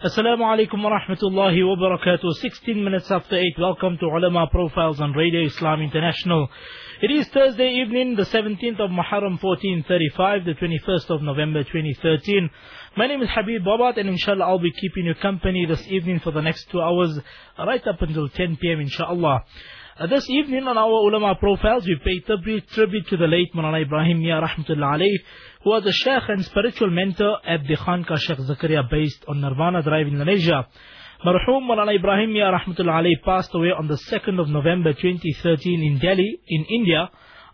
Assalamu alaikum wa rahmatullahi wa barakatuh. 16 minutes after 8. Welcome to Ulama Profiles on Radio Islam International. It is Thursday evening, the 17th of Muharram 1435, the 21st of November 2013. My name is Habib Bobat and inshallah I'll be keeping you company this evening for the next two hours, right up until 10 p.m. inshallah. Uh, this evening on our ulama profiles, we pay tribute, to the late Mulana Ibrahim Mia Rahmatullah alayh, who was a sheikh and spiritual mentor at the Khanka Sheikh Zakaria based on Nirvana Drive in Lenasia. Marhum Mulana Ibrahim Mia Rahmatullah alayh passed away on the 2nd of November 2013 in Delhi, in India,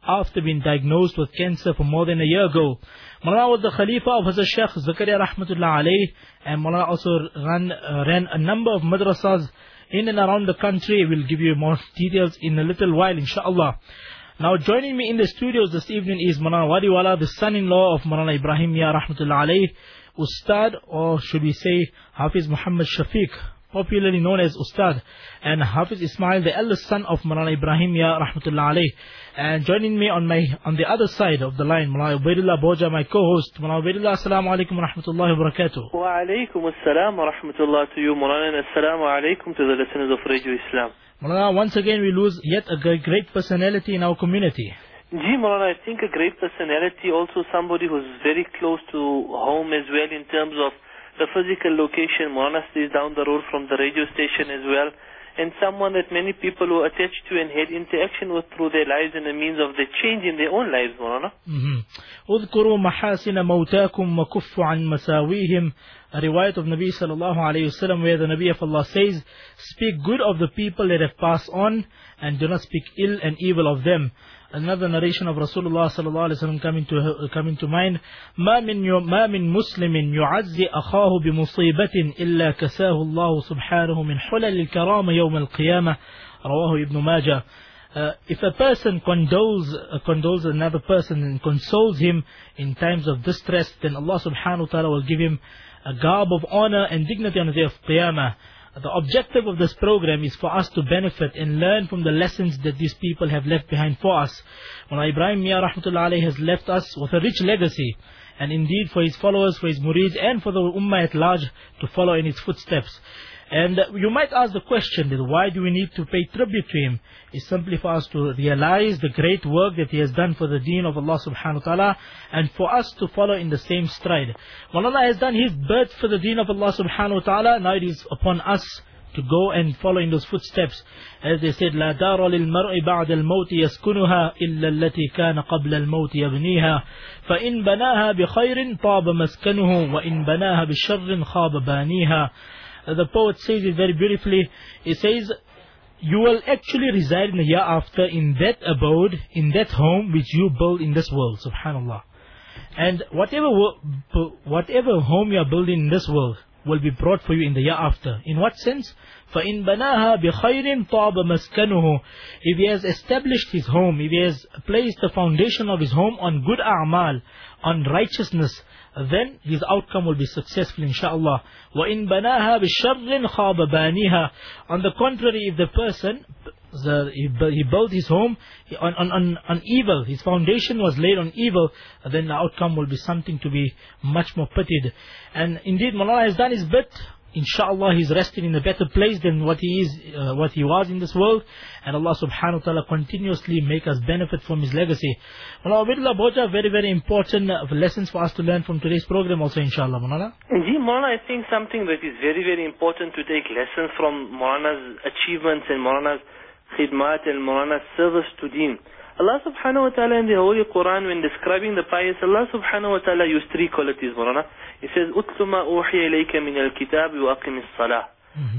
after being diagnosed with cancer for more than a year ago. Mulana was the Khalifa of Hazrat Sheikh Zakaria Rahmatullah alayh, and Mulana also ran, uh, ran a number of madrasas in and around the country. We'll give you more details in a little while, inshallah. Now joining me in the studios this evening is Maulana Wadiwala, the son-in-law of Maulana Ibrahim Mia Rahmatullah alayh, Ustad, or should we say Hafiz Muhammad Shafiq popularly known as Ustad, and Hafiz Ismail, the eldest son of Mulana Ibrahim Mia Rahmatullah alayh. And joining me on my on the other side of the line, Mulana Ubaidullah Boja, my co-host. Mulana Ubaidullah, Assalamu alaikum wa rahmatullahi wa barakatuh. Wa alaikum assalam wa rahmatullah to you, Mulana, and assalamu alaikum to the listeners of Radio Islam. Mulana, once again we lose yet a great personality in our community. Gee, Mulana, I think a great personality, also somebody who's very close to home as well in terms of the physical location, Morana stays down the road from the radio station as well, and someone that many people who attach to and had interaction with through their lives and a means of the change in their own lives, Morana. اذكروا محاسن موتاكم وكفوا عن مساويهم a riwayat of Nabi sallallahu alayhi wasallam where the Nabi of Allah says, speak good of the people that have passed on and do not speak ill and evil of them. Another narration of Rasulullah sallallahu alayhi wasallam coming to coming to mind, ما من ما من مسلم يعزي أخاه بمصيبة إلا كساه الله سبحانه من حلل الكرامة يوم القيامة رواه ابن ماجه. Uh, if a person condoles, uh, condoles another person and consoles him in times of distress, then Allah subhanahu wa ta'ala will give him a garb of honor and dignity on the day of Qiyamah. The objective of this program is for us to benefit and learn from the lessons that these people have left behind for us. When Ibrahim Mia Rahmatullah has left us with a rich legacy, and indeed for his followers, for his murids, and for the ummah at large to follow in his footsteps. And you might ask the question that why do we need to pay tribute to him? It's simply for us to realize the great work that he has done for the deen of Allah subhanahu wa ta'ala and for us to follow in the same stride. When Allah has done his birth for the deen of Allah subhanahu wa ta'ala, now it is upon us to go and follow in those footsteps. As they said, لا دار للمرء بعد الموت يسكنها إلا التي كان قبل الموت يبنيها فإن بناها بخير طاب مسكنه وإن بناها بشر خاب بانيها the poet says it very beautifully. He says, you will actually reside in the year after in that abode, in that home which you build in this world. Subhanallah. And whatever whatever home you are building in this world will be brought for you in the year after. In what sense? فَإِن بَنَاهَا بِخَيْرٍ طَابَ مَسْكَنُهُ If he has established his home, if he has placed the foundation of his home on good a'mal, on righteousness, then his outcome will be successful inshallah. وَإِن بَنَاهَا بِشَرٍ خَابَ بَانِيهَا On the contrary, if the person, the, he, built his home on, on, on, on evil, his foundation was laid on evil, then the outcome will be something to be much more pitied. And indeed, Malala has done his bit, inshallah he's resting in a better place than what he is, uh, what he was in this world. And Allah subhanahu wa ta'ala continuously make us benefit from his legacy. Mullah Abdullah Boja, very, very important uh, lessons for us to learn from today's program also inshallah, Mullah. Ji, Mullah, I think something that is very, very important to take lessons from Mulana's achievements and Mulana's khidmat and Mulana's service to deen. Allah subhanahu wa ta'ala in the Holy Quran when describing the pious, Allah subhanahu wa ta'ala used three qualities, Mulana. He says, أُتْلُ مَا أُوحِيَ إِلَيْكَ مِنَ الْكِتَابِ وَأَقِمِ الصَّلَاةِ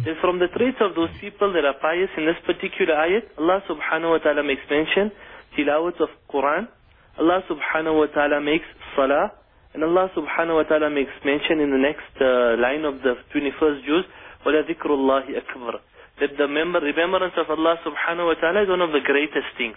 Then from the traits of those people that are pious in this particular ayat, Allah subhanahu wa ta'ala makes mention, tilawat of Quran, Allah subhanahu wa ta'ala makes salah, and Allah subhanahu wa ta'ala makes mention in the next uh, line of the 21st juz, وَلَذِكْرُ اللَّهِ أَكْبَرُ That the member, remembrance of Allah subhanahu wa ta'ala is one of the greatest things.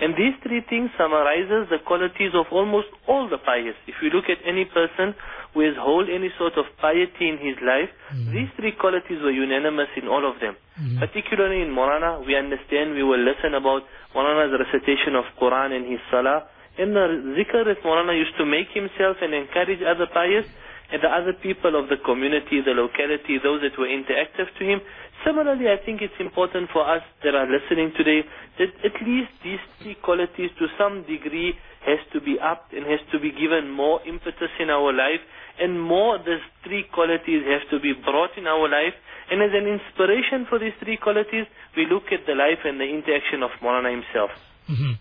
And these three things summarizes the qualities of almost all the pious. If you look at any person who has hold any sort of piety in his life, mm-hmm. these three qualities were unanimous in all of them. Mm-hmm. Particularly in Morana, we understand, we will listen about Morana's recitation of Quran and his salah. And the zikr that Morana used to make himself and encourage other pious, and the other people of the community, the locality, those that were interactive to him. Similarly, I think it's important for us that are listening today that at least these three qualities to some degree has to be upped and has to be given more impetus in our life and more these three qualities have to be brought in our life and as an inspiration for these three qualities we look at the life and the interaction of Maulana himself. Mm-hmm.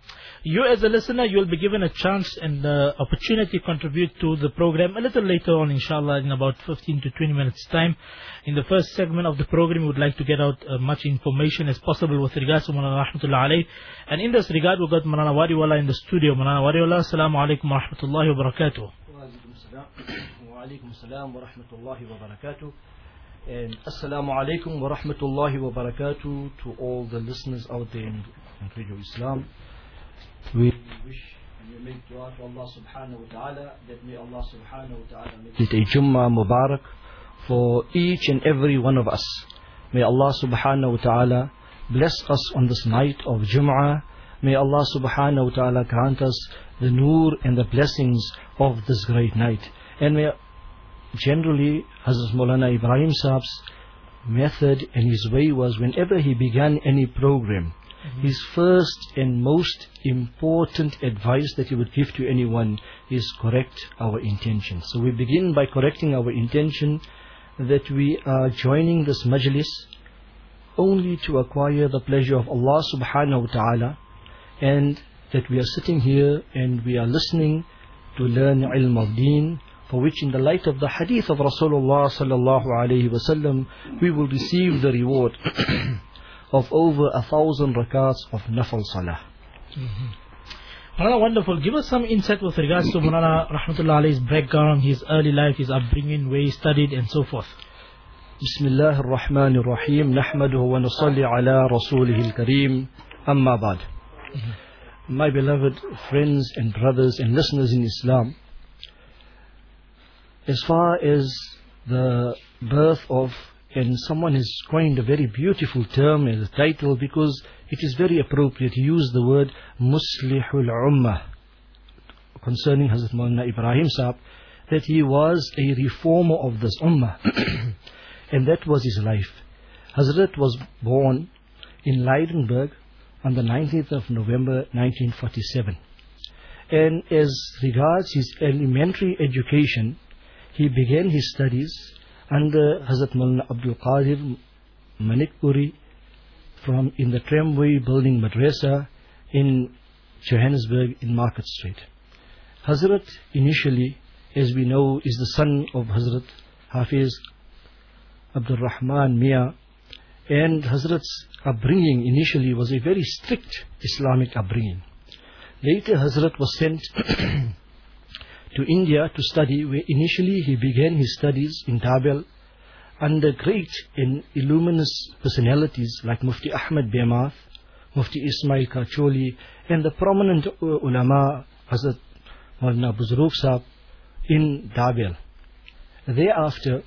You as a listener, you will be given a chance and the opportunity to contribute to the program a little later on, inshallah, in about 15 to 20 minutes time. In the first segment of the program, we would like to get out uh, much information as possible with regards to Maulana Rahmatullah alayh. And in this regard, we've got Maulana Wadiwala in the studio. Maulana Wadiwala, Assalamu alaikum wa rahmatullahi wa barakatuh. Wa alaikum salam wa rahmatullahi wa barakatuh. And assalamu alaikum wa rahmatullahi wa barakatuh to all the listeners out there in Radio Islam. We wish and we make dua to Allah subhanahu wa ta'ala that may Allah subhanahu wa ta'ala make it a Jummah Mubarak for each and every one of us. May Allah subhanahu wa ta'ala bless us on this night of Jum'ah. May Allah subhanahu wa ta'ala grant us the nur and the blessings of this great night. And may generally Hazrat Maulana Ibrahim Saab's method and his way was whenever he began any program, Mm-hmm. his first and most important advice that he would give to anyone is correct our intention. So we begin by correcting our intention that we are joining this majlis only to acquire the pleasure of Allah subhanahu wa ta'ala and that we are sitting here and we are listening to learn ilm of deen for which in the light of the hadith of Rasulullah sallallahu alayhi wasallam we will receive the reward of over a thousand rakats of nafal salah. Mm -hmm. Maulana, wonderful. Give us some insight with regards to Maulana Rahmatullah Alayhi's background, his early life, his upbringing, where he studied, and so forth. بسم الله الرحمن الرحيم نحمده ونصلي على رسوله الكريم أما بعد My beloved friends and brothers and listeners in Islam As far as the birth of and someone has coined a very beautiful term as a title because it is very appropriate to use the word Muslihul Ummah concerning Hazrat Maulana Ibrahim Saab that he was a reformer of this Ummah and that was his life. Hazrat was born in Lydenburg on the 19th of November 1947 and as regards his elementary education he began his studies under uh, Hazrat Maulana Abdul Qadir Manikpuri from in the tramway building madrasa in Johannesburg in Market Street. Hazrat initially, as we know, is the son of Hazrat Hafiz Abdul Rahman Mia and Hazrat's upbringing initially was a very strict Islamic upbringing. Later Hazrat was sent to India to study, where initially he began his studies in Dabhel under great and illuminous personalities like Mufti Ahmad Bemath, Mufti Ismail Kacholi, and the prominent uh, ulama Hazrat Maulana Buzruk Sahib in Dabhel. Thereafter,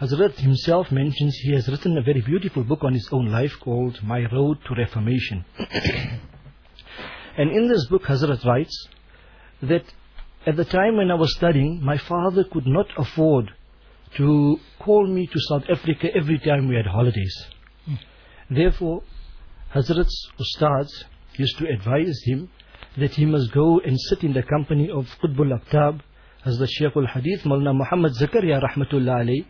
Hazrat himself mentions he has written a very beautiful book on his own life called My Road to Reformation. and in this book, Hazrat writes that at the time when I was studying, my father could not afford to call me to South Africa every time we had holidays. Mm. Therefore, Hazrat's Ustads used to advise him that he must go and sit in the company of Qutbul as the Shaykh al Hadith, Mulna Muhammad Zakaria Rahmatullah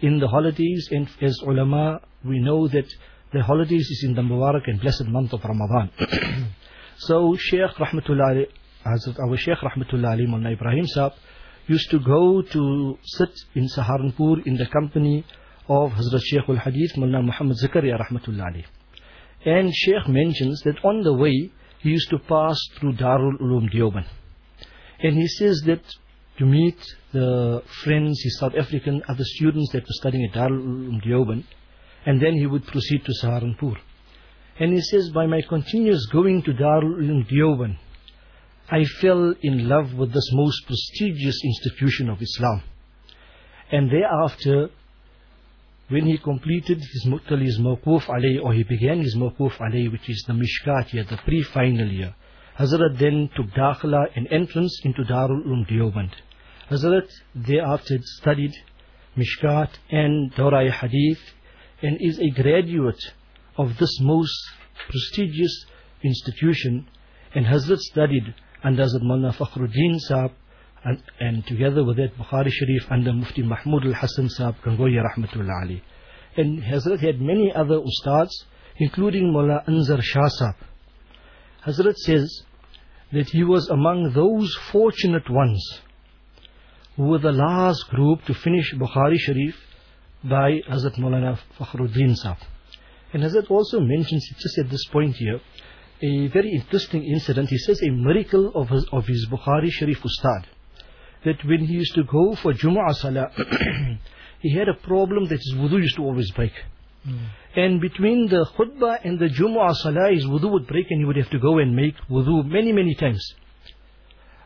in the holidays, and as ulama, we know that the holidays is in the Mubarak and blessed month of Ramadan. so, Shaykh Rahmatullah Hazrat our Shaykh Rahmatullah Ali Mulna Ibrahim Saab used to go to sit in Saharanpur in the company of Hazrat Shaykh al Hadith Mulna Muhammad Zakaria Rahmatullah Ali. And Shaykh mentions that on the way he used to pass through Darul Ulum Deoband. And he says that to meet the friends, his South African other students that were studying at Darul Ulum Deoband, and then he would proceed to Saharanpur. And he says, by my continuous going to Darul Ulum Deoband, I fell in love with this most prestigious institution of Islam. And thereafter, when he completed his Muqtali's Mawquf alayh, or he began his Mawquf alayh, which is the Mishkat year, the pre-final year, Hazrat then took Dakhla and entrance into Darul Umm Dioband. Hazrat thereafter studied Mishkat and Dawrai Hadith and is a graduate of this most prestigious institution and Hazrat studied under Hazrat Mullah Fakhruddin Saab and, and together with that Bukhari Sharif under Mufti Mahmud al-Hassan Saab Gangohi Rahmatullah Ali. And Hazrat had many other ustads including Mullah Anzar Shah Saab. Hazrat says that he was among those fortunate ones who were the last group to finish Bukhari Sharif by Hazrat Maulana Fakhruddin Saab. And Hazrat also mentions, just at this point here, a very interesting incident. He says a miracle of his, of his Bukhari Sharif Ustad. That when he used to go for Jumu'ah Salah, he had a problem that his wudu used to always break. Mm. And between the khutbah and the Jumu'ah Salah, his wudu would break and he would have to go and make wudu many, many times.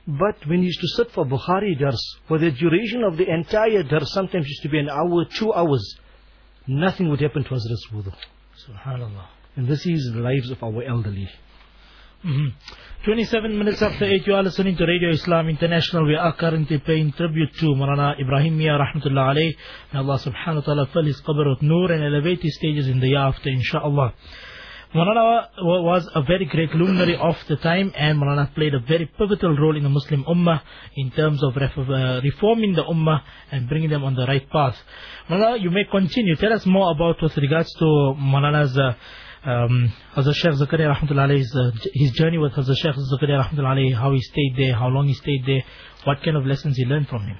But when he used to sit for Bukhari dars, for the duration of the entire dars, sometimes used to be an hour, two hours, nothing would happen to Hazrat's wudu. Subhanallah. And this is the lives of our elderly. Mm-hmm. 27 minutes after 8, you are listening to Radio Islam International. We are currently paying tribute to Marana Ibrahim Mia Rahmatullah alayh. May Allah subhanahu wa ta'ala fill his qabr with nur and elevate his stages in the year after, inshaAllah. Marana was a very great luminary of the time and Marana played a very pivotal role in the Muslim Ummah in terms of uh, reforming the Ummah and bringing them on the right path. Marana, you may continue. Tell us more about with regards to Marana's uh, um, Hazrat Sheikh Zakaria Rahmatullah uh, his journey with Hazrat Sheikh Zakaria Rahmatullah how he stayed there, how long he stayed there, what kind of lessons he learned from him.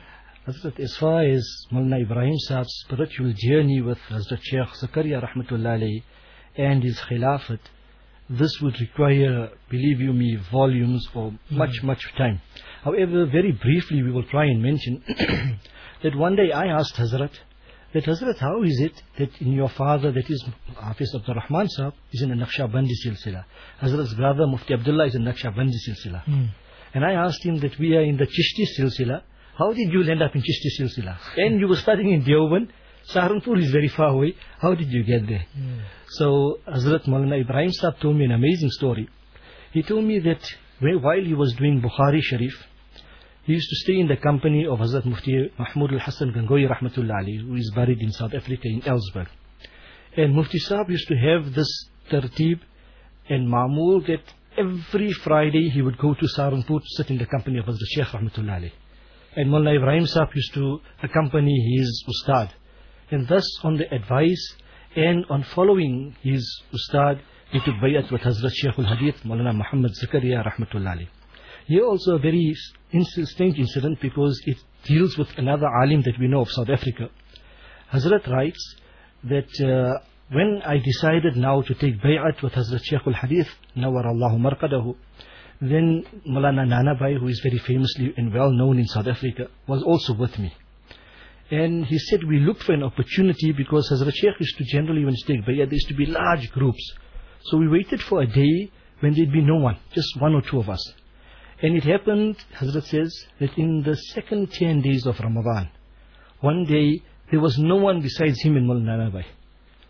Hazrat, as far as Mulna Ibrahim Saab's spiritual journey with Hazrat Sheikh Zakaria Rahmatullah and his Khilafat, this would require, believe you me, volumes or much, mm. much time. However, very briefly we will try and mention that one day I asked Hazrat, that Hazrat, how is it that in your father, that is Hafiz Abdul Rahman Sahib, is in the Naqshbandi silsila. Hazrat's brother Mufti Abdullah is in Naqshbandi silsila. Mm. And I asked him that we are in the Chishti silsila. How did you end up in Chishti silsila? And you were studying in Deoband. Saharanpur is very far away. How did you get there? Mm. So Hazrat Maulana Ibrahim Sahib told me an amazing story. He told me that while he was doing Bukhari Sharif, he used to stay in the company of Hazrat Mufti Mahmud al-Hassan Gangohi Rahmatullah Ali, who is buried in South Africa in Elsburg. And Mufti Saab used to have this tertib and ma'mul that every Friday he would go to Saharanpur to sit in the company of Hazrat Sheikh Rahmatullah. And Mullah Ibrahim Saab used to accompany his ustad. And thus on the advice and on following his ustad, he took bayat with Hazrat Sheikh al-Hadith, Maulana Muhammad Zakaria Rahmatullah Ali. Here also a very strange incident because it deals with another alim that we know of South Africa. Hazrat writes that uh, when I decided now to take bay'at with Hazrat Shaykh al-Hadith, Nawar Allahu Marqadahu, then Mulana Nanabai, who is very famously and well known in South Africa, was also with me. And he said we looked for an opportunity because Hazrat Shaykh used to generally, when he take bay'at, there used to be large groups. So we waited for a day when there'd be no one, just one or two of us. And it happened, Hazrat says, that in the second 10 days of Ramadan, one day there was no one besides him in Mullah Nanabai.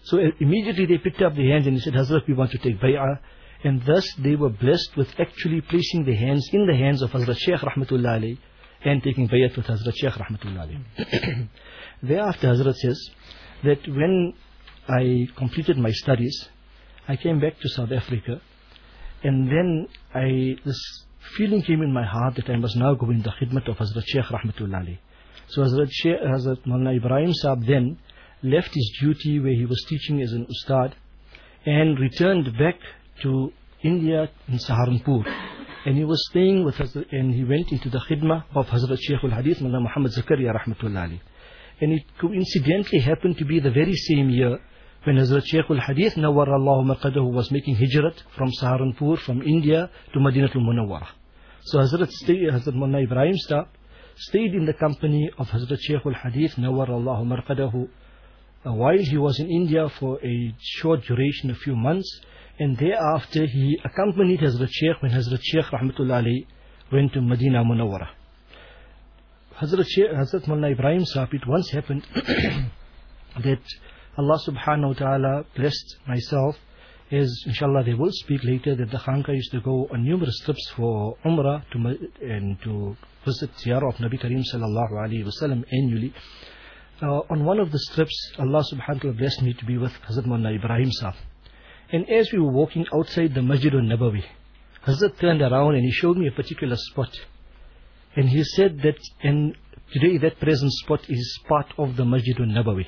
So uh, immediately they picked up the hands and said, Hazrat, we want to take bay'ah. And thus they were blessed with actually placing the hands in the hands of Hazrat Shaykh Rahmatullah and taking bay'at with Hazrat Shaykh Rahmatullah. Thereafter Hazrat says that when I completed my studies, I came back to South Africa and then I, this feeling came in my heart that I must now go in the khidmat of Hazrat Sheikh Rahmatullah Ali. So Hazrat, Sheikh, Hazrat Maulana Ibrahim Saab then left his duty where he was teaching as an ustad and returned back to India in Saharanpur. And he was staying with Hazrat, and he went into the khidmah of Hazrat Sheikh al-Hadith, Mullah Muhammad Zakaria Rahmatullah Ali. And it coincidentally happened to be the very same year when Hazrat Shaykh al-Hadith Nawar Allah Maqadahu was making hijrat from Saharanpur, from India to Madinatul Munawwarah. So Hazrat, stay, Hazrat Mullah Ibrahim Stab stayed in the company of Hazrat Shaykh al-Hadith Nawar Allah Marqadahu uh, while he was in India for a short duration, a few months, and thereafter he accompanied Hazrat Shaykh when Hazrat Shaykh Ali went to Medina Munawwarah. Hazrat, Shaykh, Hazrat Mullah Ibrahim Sahib, it once happened that Allah subhanahu wa ta'ala blessed myself as inshallah they will speak later, that the Khanka used to go on numerous trips for Umrah to, and to visit Ziyarah of Nabi Kareem sallallahu alayhi wasallam annually. Uh, on one of the trips, Allah subhanahu wa ta'ala blessed me to be with Hazrat Mullah Ibrahim Sahib. And as we were walking outside the Masjid al-Nabawi, Hazrat turned around and he showed me a particular spot. And he said that, and today that present spot is part of the Masjid al-Nabawi.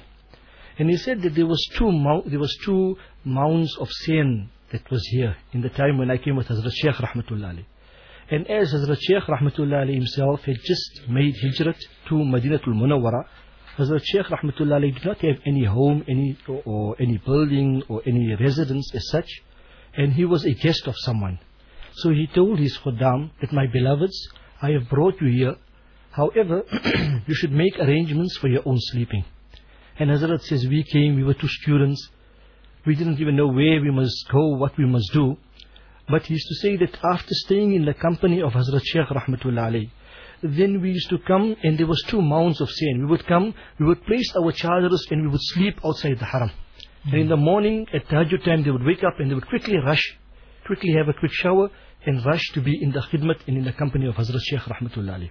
And he said that there was two there was two mounds of sand that was here in the time when I came with Hazrat Sheikh Rahmatullah. And as Hazrat Sheikh Rahmatullah himself had just made hijrat to Madinatul Munawwara, Hazrat Sheikh Rahmatullah did not have any home, any or, or any building or any residence as such, and he was a guest of someone. So he told his khuddam that my beloveds, I have brought you here. However, you should make arrangements for your own sleeping. And Hazrat says, we came, we were two students. We didn't even know where we must go, what we must do. But he used to say that after staying in the company of Hazrat Sheikh Rahmatullah alayhi, then we used to come and there was two mounds of sand. We would come, we would place our chargers and we would sleep outside the haram. And in the morning at Tahajjud time they would wake up and they would quickly rush, quickly have a quick shower and rush to be in the khidmat and in the company of Hazrat Sheikh Rahmatullah alayhi.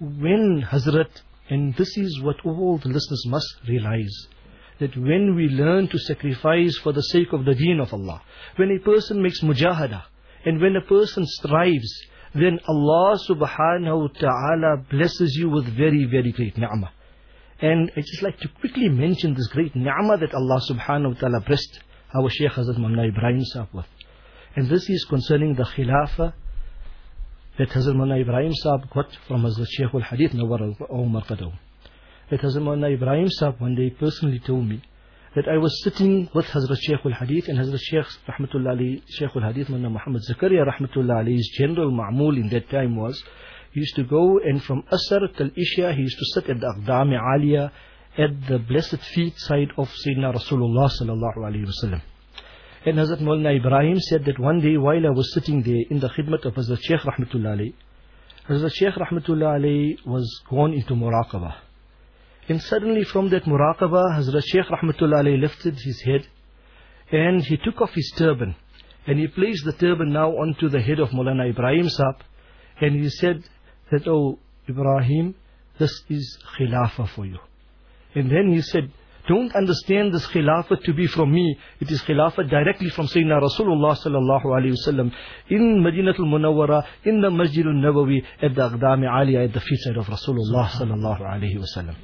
When Hazrat, and this is what all the listeners must realize, that when we learn to sacrifice for the sake of the deen of Allah, when a person makes mujahada, and when a person strives, then Allah subhanahu wa ta'ala blesses you with very, very great ni'mah. And I just like to quickly mention this great ni'mah that Allah subhanahu wa ta'ala blessed our Shaykh Hazrat Mullah Ibrahim Sahib with. And this is concerning the Khilafah that Hazrat Mullah Ibrahim Sahib got from Hazrat Shaykh al-Hadith Nawar al-Marqadaw. That Hazrat Mullah Ibrahim Sahib one day personally told me that I was sitting with Hazrat Shaykh al-Hadith and Hazrat Shaykh Rahmatullah Ali, Shaykh al-Hadith Mullah Muhammad Zakaria Rahmatullah Ali's general ma'mul in that time was, he used to go and from Asr till Isha, he used to sit at the Aqdam Aliyah at the blessed feet side of Sayyidina Rasulullah sallallahu alayhi wasallam. And Hazrat Mullah Ibrahim said that one day while I was sitting there in the khidmat of Hazrat Shaykh Rahmatullah Ali, Hazrat Shaykh Rahmatullah Ali was gone into muraqabah. And suddenly from that muraqabah, Hazrat Shaykh Rahmatullah Ali lifted his head and he took off his turban and he placed the turban now onto the head of Mulana Ibrahim Saab and he said that, oh Ibrahim, this is khilafah for you. And then he said, don't understand this khilafah to be from me. It is khilafah directly from Sayyidina Rasulullah sallallahu alayhi wasallam in Madinatul Munawwara, in the Masjid al-Nabawi, at the Aqdam Aliyah, at the feet side of Rasulullah sallallahu alayhi wasallam.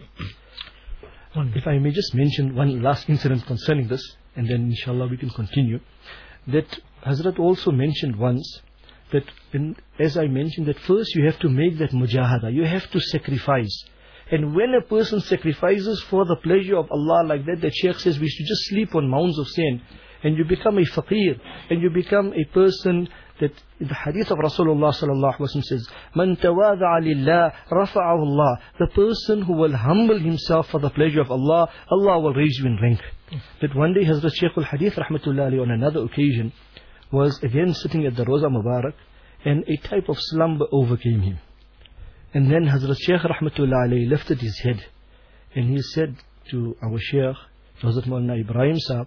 If I may just mention one last incident concerning this, and then inshallah we can continue. That Hazrat also mentioned once that, in, as I mentioned, that first you have to make that mujahada, you have to sacrifice. And when a person sacrifices for the pleasure of Allah like that, the Shaykh says we should just sleep on mounds of sand, and you become a faqir, and you become a person that the hadith of Rasulullah sallallahu alaihi wasallam says, "Man tawadha lillah, rafa'ahu Allah." The person who will humble himself for the pleasure of Allah, Allah will raise you in rank. That one day Hazrat Shaykh al-Hadith rahmatullah alayhi, on another occasion was again sitting at the Roza Mubarak, and a type of slumber overcame him. And then Hazrat Shaykh rahmatullah alayhi lifted his head, and he said to our Shaykh, Hazrat Maulana Ibrahim Saab,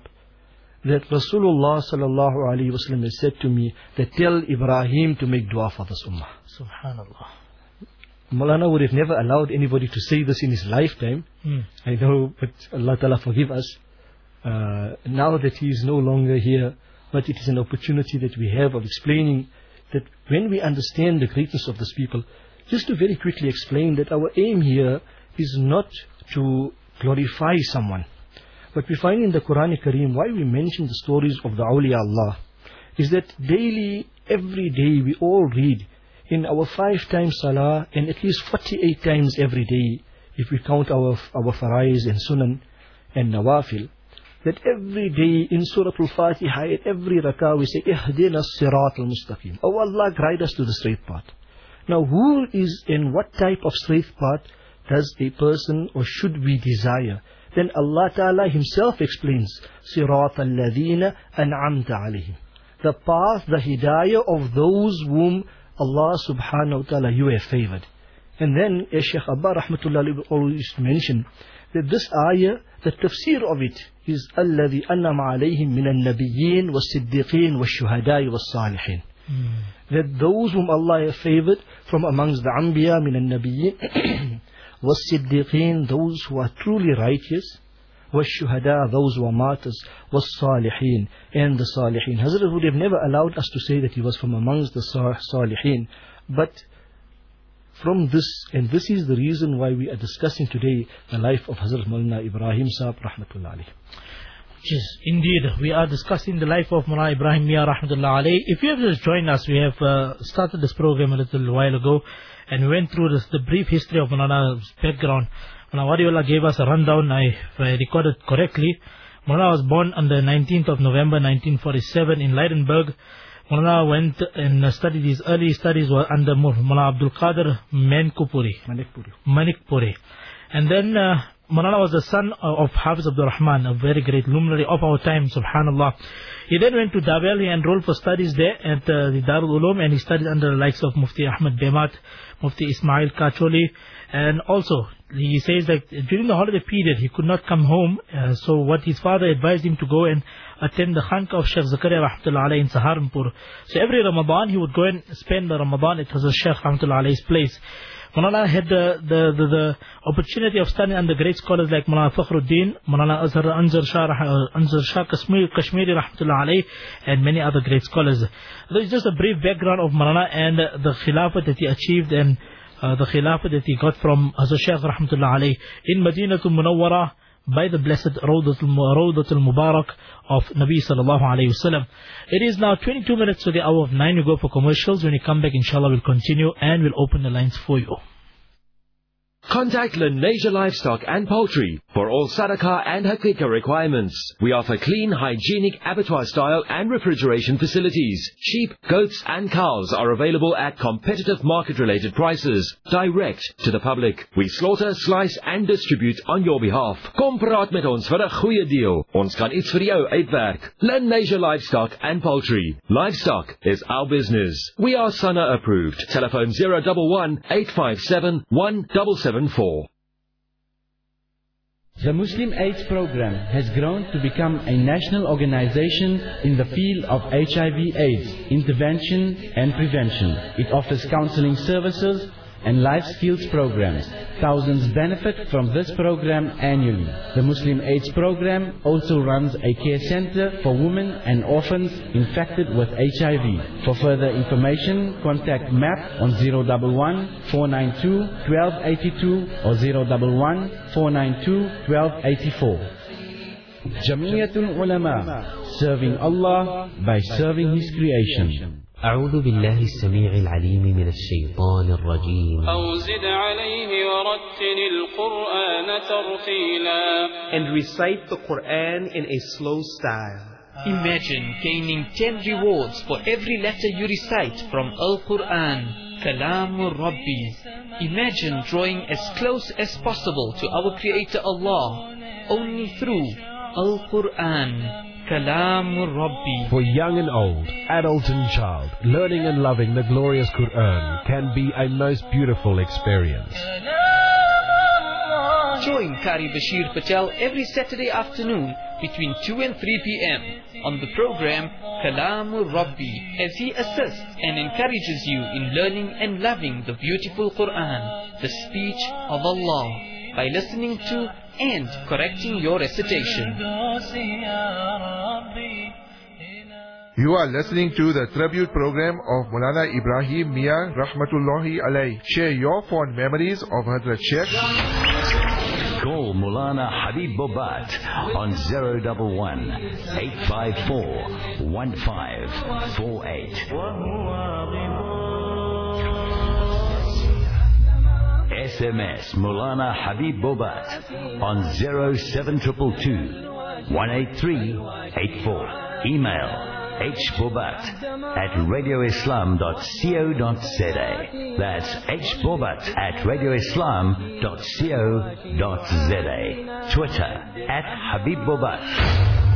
that Rasulullah sallallahu alayhi wasallam has said to me that tell Ibrahim to make dua for this ummah. Subhanallah. Maulana would have never allowed anybody to say this in his lifetime. Hmm. I know, but Allah Ta'ala forgive us. Uh, now that he is no longer here, but it is an opportunity that we have of explaining that when we understand the greatness of this people, just to very quickly explain that our aim here is not to glorify someone. But we find in the Quran Kareem why we mention the stories of the awliya Allah is that daily, every day we all read in our five times salah and at least 48 times every day if we count our, our farais and sunan and nawafil that every day in Surah Al-Fatiha at every rakah we say Ihdina Sirat al-Mustaqim Oh Allah guide us to the straight path now who is in what type of straight path does a person or should we desire then Allah Ta'ala himself explains Sirat al-Ladina an'amta alayhim the path, the hidayah of those whom Allah subhanahu wa ta'ala you have favored. And then as Shaykh Abba rahmatullah alayhi always used to mention that this ayah, the tafsir of it is الذي أنعم عليهم من النبيين والصديقين والشهداء والصالحين. Mm. That those whom Allah favored from amongst the Anbiya, min al-Nabiyyin, was Siddiqeen, those who are truly righteous, was Shuhada, those who are martyrs, was Salihin, and the Salihin. Hazrat would have never allowed us to say that he was from amongst the Salihin, but from this, and this is the reason why we are discussing today the life of Hazrat Mulna Ibrahim Saab, rahmatullahi. Yes, indeed. We are discussing the life of Mullah Ibrahim Mia Rahmatullah alayhi. If you have just joined us, we have uh, started this program a little while ago and we went through this, the brief history of Mulana's background. Mullah Wadiwala gave us a rundown, I, if I recorded correctly. Mullah was born on the 19th of November 1947 in Lydenburg. Mullah went and studied his early studies were under Mullah Abdul Qadir Manikpuri. Manikpuri. Manikpuri. And then uh, Mullah was the son of Hafiz Abdul Rahman, a very great luminary of our time, subhanallah. He then went to Dabhel, he enrolled for studies there at uh, the Darul Ulum and he studied under the likes of Mufti Ahmad Bemat, Mufti Ismail Kacholi, and also he says that during the holiday period he could not come home, uh, so what his father advised him to go and attend the Khanka of Sheikh Zakaria Rahmatullah alayhi in Saharanpur. So every Ramadan he would go and spend the Ramadan at Hazrat Sheikh Rahmatullah alayhi's place. Mulana had the, the, the, the, opportunity of studying under great scholars like Mulana Fakhruddin, Mulana Azhar Anzar Shah, Anzar Shah Kashmiri, Kashmiri Rahmatullah alayhi, and many other great scholars. This is just a brief background of Mulana and the Khilafah that he achieved and uh, the Khilafah that he got from Hazrat Shaykh Rahmatullah alayhi in Madinatul Munawwara by the blessed Rawdatul Mubarak of Nabi sallallahu alayhi wasallam. It is now 22 minutes to the hour of 9. We go for commercials. When we come back, inshallah, we'll continue and we'll open the lines for you. Contact Lenasia Livestock and Poultry for all sadaqah and hakika requirements. We offer clean, hygienic abattoir style and refrigeration facilities. Sheep, goats and cows are available at competitive market related prices, direct to the public. We slaughter, slice and distribute on your behalf. Kom praat met ons vir 'n goeie deal. Ons kan iets vir jou uitwerk. Lenasia Livestock and Poultry. Livestock is our business. We are SANHA approved. Telephone 011 857 177 the Muslim AIDS program has grown to become a national organization in the field of HIV AIDS, intervention and prevention. It offers counseling services and life skills programs. Thousands benefit from this program annually. The Muslim AIDS program also runs a care center for women and orphans infected with HIV. For further information, contact MAP on 011 492 1282 or 011 492 1284. Jamiatul Ulama, serving Allah by serving His creation. أعوذ بالله السميع العليم من الشيطان الرجيم أو زد عليه ورتل القرآن ترتيلا And recite the Quran in a slow style. Imagine gaining 10 rewards for every letter you recite from Al-Quran. Kalamur Rabbi. Imagine drawing as close as possible to our Creator Allah only through Al-Quran. Kalamur Rabbi. For young and old, adult and child, learning and loving the glorious Quran can be a most beautiful experience. Join Kari Bashir Patel every Saturday afternoon between 2 and 3 p.m. on the program Kalamur Rabbi as he assists and encourages you in learning and loving the beautiful Quran, the speech of Allah, by listening to and correcting your recitation. You are listening to the tribute program of Mulana Ibrahim Mia Rahmatullahi Alayh. Share your fond memories of Hadrat Sheikh. Call Mulana Habib Bobat on 011 854 1548. SMS Mulana Habib Bobat on 07222 183 84. Email hbobat at radioislam.co.za. That's hbobat at radioislam.co.za. Twitter at Habib Bobat.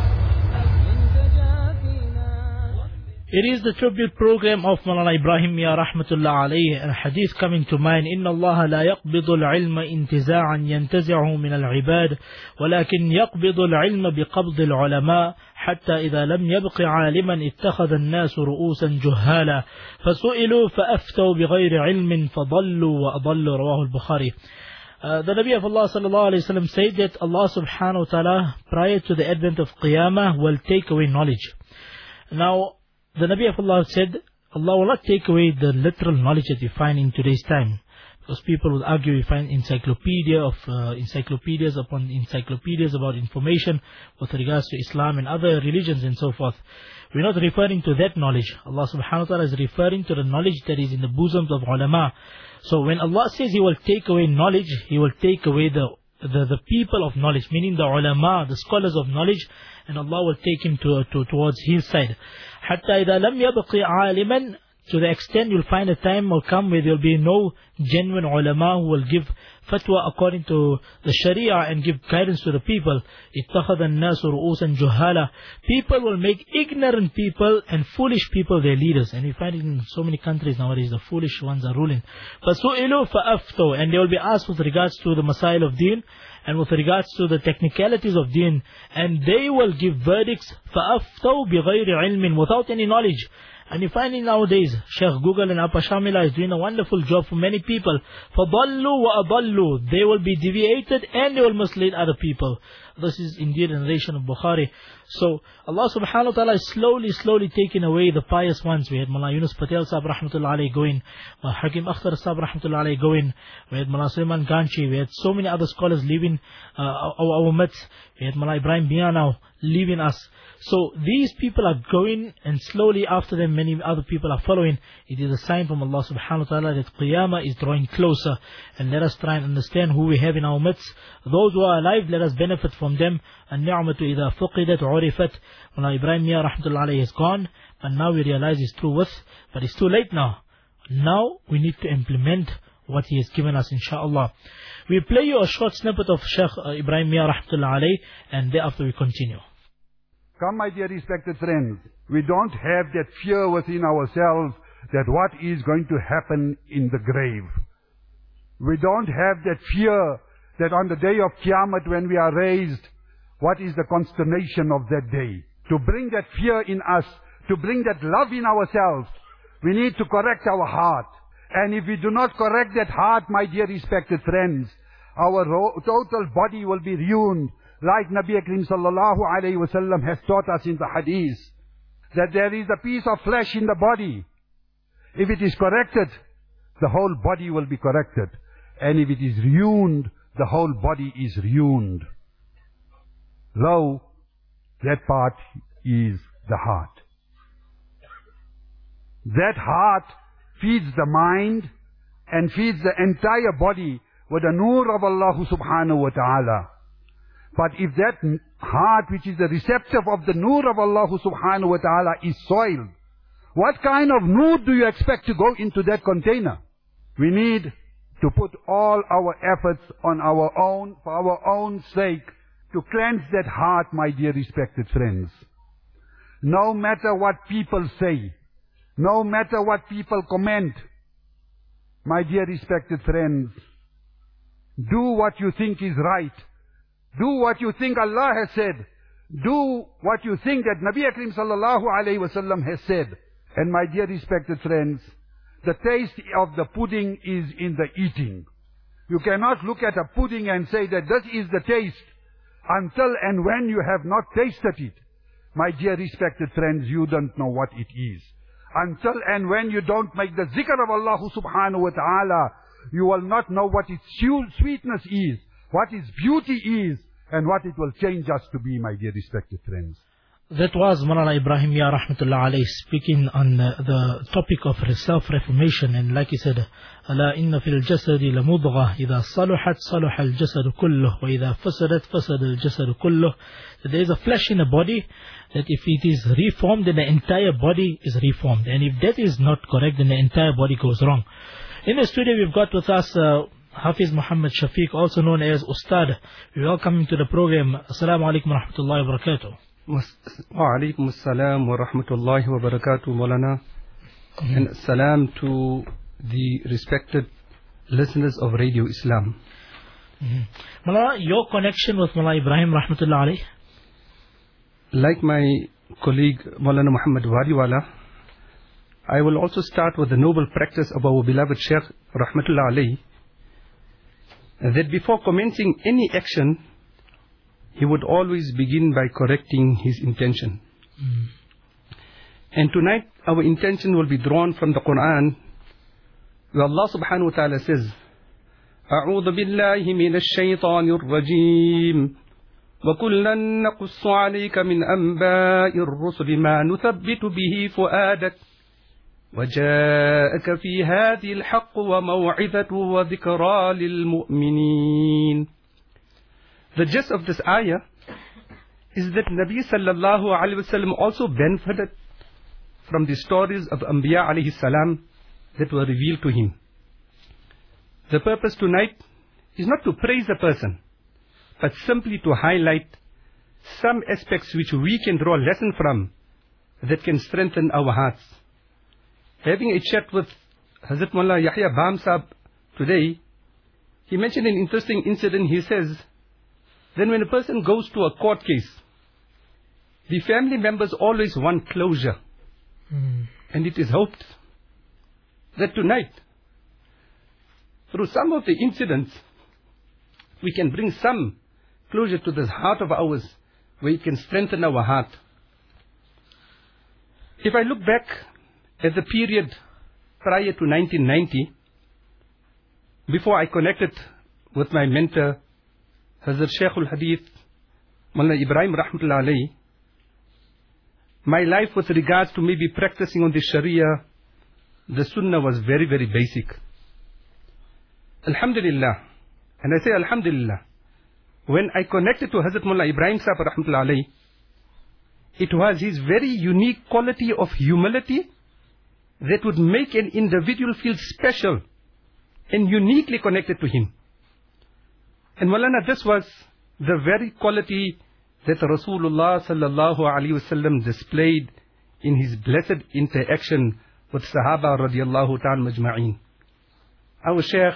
It is the tribute program of Maulana Ibrahim Mia Rahmatullah alayhi and hadith coming to mind. إن الله لا يقبض العلم انتزاعا ينتزعه من العباد ولكن يقبض العلم بقبض العلماء حتى إذا لم يبق عالما اتخذ الناس رؤوسا جهالا فسئلوا فأفتوا بغير علم فضلوا وأضلوا رواه البخاري Uh, the Nabi of Allah sallallahu alayhi wasallam said that Allah subhanahu wa ta'ala prior to the advent of Qiyamah will take away knowledge. Now the Nabi of Allah said, Allah will not take away the literal knowledge that we find in today's time. Because people would argue we find encyclopedia of uh, encyclopedias upon encyclopedias about information with regards to Islam and other religions and so forth. We're not referring to that knowledge. Allah subhanahu wa ta'ala is referring to the knowledge that is in the bosoms of ulama. So when Allah says He will take away knowledge, He will take away the the, the people of knowledge, meaning the ulama, the scholars of knowledge, and Allah will take him to, to, towards his side. حتى إذا لم يبق عالما to the extent you'll find a time will come where there'll be no genuine ulama who will give fatwa according to the sharia and give guidance to the people. اتخذ الناس رؤوسا جهالا People will make ignorant people and foolish people their leaders. And we find it in so many countries nowadays, the foolish ones are ruling. فَسُئِلُوا فَأَفْتَوْا And they will be asked with regards to the masail of deen and with regards to the technicalities of deen. And they will give verdicts فَأَفْتَوْا بِغَيْرِ عِلْمٍ Without any knowledge. And you find nowadays, Sheikh Google and Appa Shamila is doing a wonderful job for many people. For ballu wa aballu, they will be deviated and they will mislead other people. This is indeed a narration of Bukhari. So Allah subhanahu wa ta'ala is slowly, slowly taking away the pious ones. We had Mullah Yunus Patel Sahib rahmatullah alayhi going, Hakim Akhtar Sahib rahmatullah alayhi going, we had Mullah Sulaiman Ganchi, we had so many other scholars leaving uh, our, our midst. We had Mullah Ibrahim Mia now leaving us. So these people are going and slowly after them many other people are following. It is a sign from Allah subhanahu wa ta'ala that Qiyamah is drawing closer. And let us try and understand who we have in our midst. Those who are alive, let us benefit from from them. And ni'matu idha fuqidat urifat. Mullah Ibrahim Mia rahmatullah alayhi is gone. and now we realize his true worth. But it's too late now. Now we need to implement what he has given us insha'Allah. We play you a short snippet of Sheikh uh, Ibrahim Mia rahmatullah alayhi. And thereafter we continue. Come my dear respected friends. We don't have that fear within ourselves that what is going to happen in the grave. We don't have that fear that on the day of Qiyamah when we are raised, what is the consternation of that day? To bring that fear in us, to bring that love in ourselves, we need to correct our heart. And if we do not correct that heart, my dear respected friends, our total body will be ruined like Nabi Akrim sallallahu alayhi wasallam has taught us in the hadith, that there is a piece of flesh in the body. If it is corrected, the whole body will be corrected. And if it is ruined, the whole body is ruined. Lo, that part is the heart. That heart feeds the mind and feeds the entire body with the nur of Allah subhanahu wa ta'ala. But if that heart which is the receptive of the nur of Allah subhanahu wa ta'ala is soiled, what kind of nur do you expect to go into that container? We need to put all our efforts on our own, for our own sake, to cleanse that heart, my dear respected friends. No matter what people say, no matter what people comment, my dear respected friends, do what you think is right. Do what you think Allah has said. Do what you think that Nabi Akrim sallallahu alayhi wasallam has said. And my dear respected friends, the taste of the pudding is in the eating. You cannot look at a pudding and say that this is the taste until and when you have not tasted it. My dear respected friends, you don't know what it is. Until and when you don't make the zikr of Allah subhanahu wa ta'ala, you will not know what its sweetness is what its beauty is, and what it will change us to be, my dear respected friends. That was Maulana Ibrahim Mia Rahmatullah Alayhi speaking on uh, the topic of self-reformation and like he said, ألا إن في الجسد لمضغة إذا صلحت صلح الجسد كله وإذا فسدت فسد الجسد كله There is a flesh in a body that if it is reformed then the entire body is reformed and if that is not correct then the entire body goes wrong. In the studio we've got with us uh, Hafiz Muhammad Shafiq also known as Ustad. We welcome him to the program. Assalamu alaikum wa rahmatullahi wa barakatuh. Assalam wa rahmatullahi wa barakatuh, Maulana. And salam to the respected listeners of Radio Islam. Mhm. Mullah, your connection with Mullah Ibrahim Rahmatullah alayh? Like my colleague Maulana Muhammad Wadiwala, I will also start with the noble practice of our beloved Sheikh Rahmatullah alayh, that before commencing any action, he would always begin by correcting his intention. And tonight our intention will be drawn from the Quran where Allah subhanahu wa ta'ala says أعوذ بالله من الشيطان الرجيم وكلا نقص عليك من أنباء الرسل ما نثبت به فؤادك وجاءك في هذه الحق وموعظة وذكرى للمؤمنين The gist of this ayah is that Nabi sallallahu alayhi wasallam also benefited from the stories of Anbiya alayhi salam that were revealed to him. The purpose tonight is not to praise a person, but simply to highlight some aspects which we can draw lesson from that can strengthen our hearts. Having a chat with Hazrat Mullah Yahya Bam Sahib today, he mentioned an interesting incident. He says, then when a person goes to a court case, the family members always want closure. Hmm. And it is hoped that tonight, through some of the incidents, we can bring some closure to this heart of ours, where it can strengthen our heart. If I look back at the period prior to 1990, before I connected with my mentor, Hazrat Shaykh al-Hadith, Mullah Ibrahim Rahmatullah alayhi, my life with regards to maybe practicing on the Sharia, the Sunnah was very, very basic. Alhamdulillah. And I say Alhamdulillah. When I connected to Hazrat Mullah Ibrahim Sahib Rahmatullah alayhi, it was his very unique quality of humility that would make an individual feel special and uniquely connected to him. And Malana, this was the very quality that Rasulullah sallallahu alaihi wasallam displayed in his blessed interaction with Sahaba radiallahu ta'ala majma'in. Our Shaykh,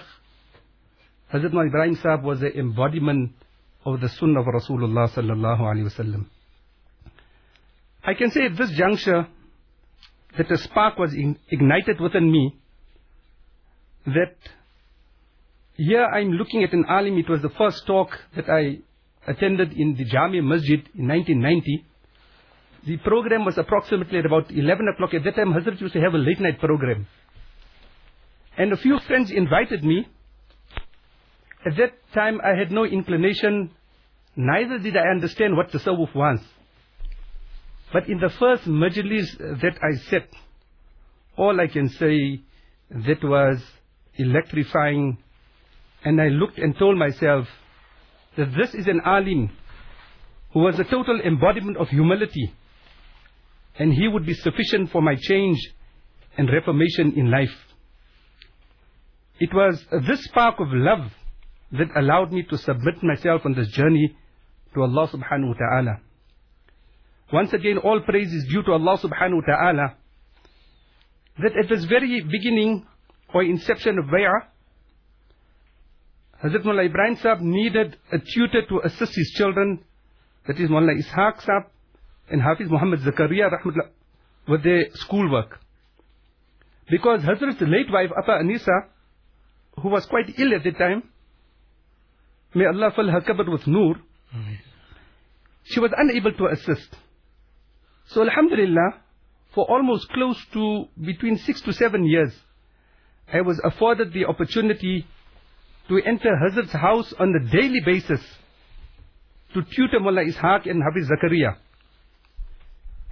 Hazrat Maulana Ibrahim Sahib was the embodiment of the Sunnah of Rasulullah sallallahu alaihi wasallam. I can say at this juncture that a spark was ignited within me that here I'm looking at an alim, it was the first talk that I attended in the Jamia Masjid in 1990. The program was approximately at about 11 o'clock. At that time, Hazrat used to have a late night program. And a few friends invited me. At that time, I had no inclination, neither did I understand what tasawwuf was. But in the first majlis that I sat, all I can say, that was electrifying. And I looked and told myself that this is an alim who was a total embodiment of humility. And he would be sufficient for my change and reformation in life. It was this spark of love that allowed me to submit myself on this journey to Allah subhanahu wa ta'ala. Once again, all praise is due to Allah subhanahu wa ta'ala. That at this very beginning or inception of bay'ah, Hazrat Mullah Ibrahim Sahib needed a tutor to assist his children, that is Mullah Ishaq Sahib and Hafiz Muhammad Zakaria rahmatullah, with their schoolwork. Because Hazrat's late wife, Apa Anisa, who was quite ill at that time, may Allah fill her cupboard with nur, she was unable to assist. So Alhamdulillah, for almost close to between six to seven years, I was afforded the opportunity to enter Hazrat's house on a daily basis to tutor Mullah Ishaq and Hafiz Zakaria.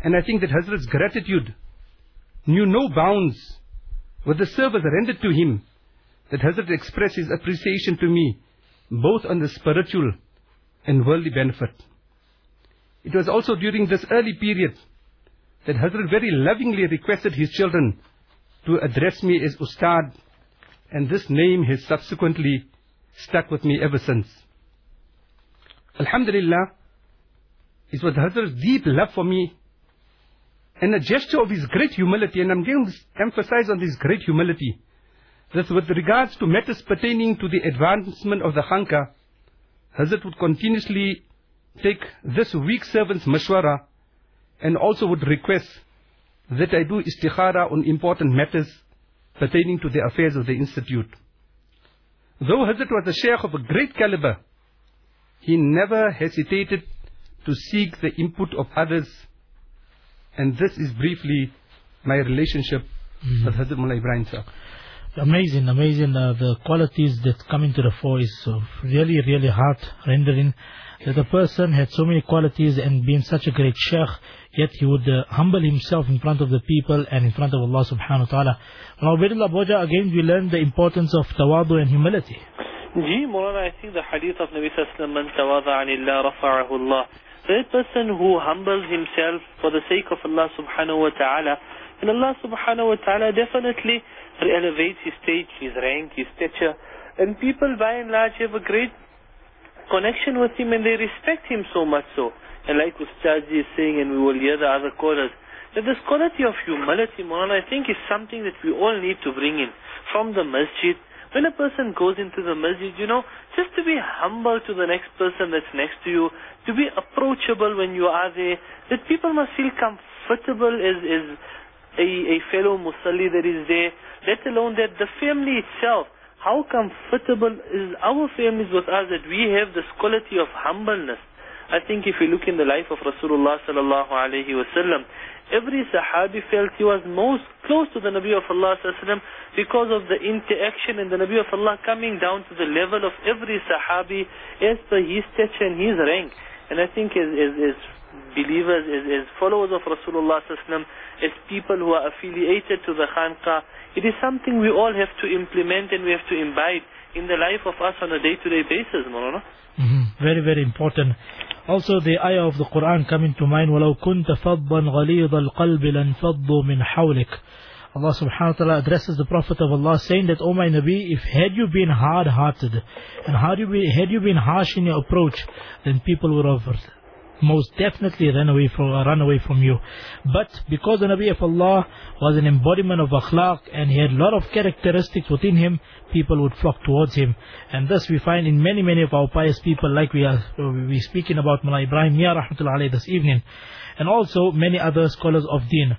And I think that Hazrat's gratitude knew no bounds with the service rendered to him that Hazrat expressed his appreciation to me both on the spiritual and worldly benefit. It was also during this early period that Hazrat very lovingly requested his children to address me as Ustad and this name has subsequently stuck with me ever since. Alhamdulillah, is with Hazrat's deep love for me and a gesture of his great humility, and I'm going to emphasize on this great humility, that with regards to matters pertaining to the advancement of the Khanka, Hazrat would continuously take this weak servant's mashwara and also would request that I do istikhara on important matters pertaining to the affairs of the institute. Though Hazrat was a sheikh of a great caliber, he never hesitated to seek the input of others. And this is briefly my relationship mm-hmm. with Hazrat Mullah Ibrahim sir. Amazing, amazing. Uh, the qualities that come into the fore is uh, really, really heart rendering that a person had so many qualities and being such a great sheikh, yet he would uh, humble himself in front of the people and in front of Allah subhanahu wa ta'ala. Now, Ubaidullah Boja, again we learn the importance of tawadu and humility. Ji, Mulana, I think the hadith of Nabi Sallallahu tawada anillah rafa'ahu Allah. That person who humbles himself for the sake of Allah subhanahu wa ta'ala, and Allah subhanahu wa ta'ala definitely elevates his stage, his rank, his stature. And people by and large have a great connection with him and they respect him so much so. And like Ustadji is saying, and we will hear the other callers, that this quality of humility, Maulana, I think is something that we all need to bring in from the masjid. When a person goes into the masjid, you know, just to be humble to the next person that's next to you, to be approachable when you are there, that people must feel comfortable as, as a, a fellow Musalli that is there, let alone that the family itself, how comfortable is our families with us that we have this quality of humbleness. I think if you look in the life of Rasulullah sallallahu alaihi wasallam, every Sahabi felt he was most close to the Nabi of Allah sallam because of the interaction and the Nabi of Allah coming down to the level of every Sahabi as per his stature and his rank. And I think as, as, as believers, as, followers of Rasulullah as people who are affiliated to the Khanka, It is something we all have to implement and we have to imbibe in the life of us on a day-to-day basis, Mm -hmm. Very, very important. Also the ayah of the Quran coming to mind, وَلَوْ كُنْتَ فَضًّا غَلِيظَ الْقَلْبِ لَنْفَضُّوا مِنْ حَوْلِكَ Allah subhanahu wa ta'ala addresses the Prophet of Allah saying that, O my Nabi, if had you been hard-hearted and had you, been, had you been harsh in your approach, then people would have most definitely run away from run away from you. But because the Nabi of Allah was an embodiment of akhlaq and he had a lot of characteristics within him, people would flock towards him. And thus we find in many, many of our pious people, like we are we speaking about Mullah Ibrahim Mia rahmatullah this evening, and also many other scholars of deen.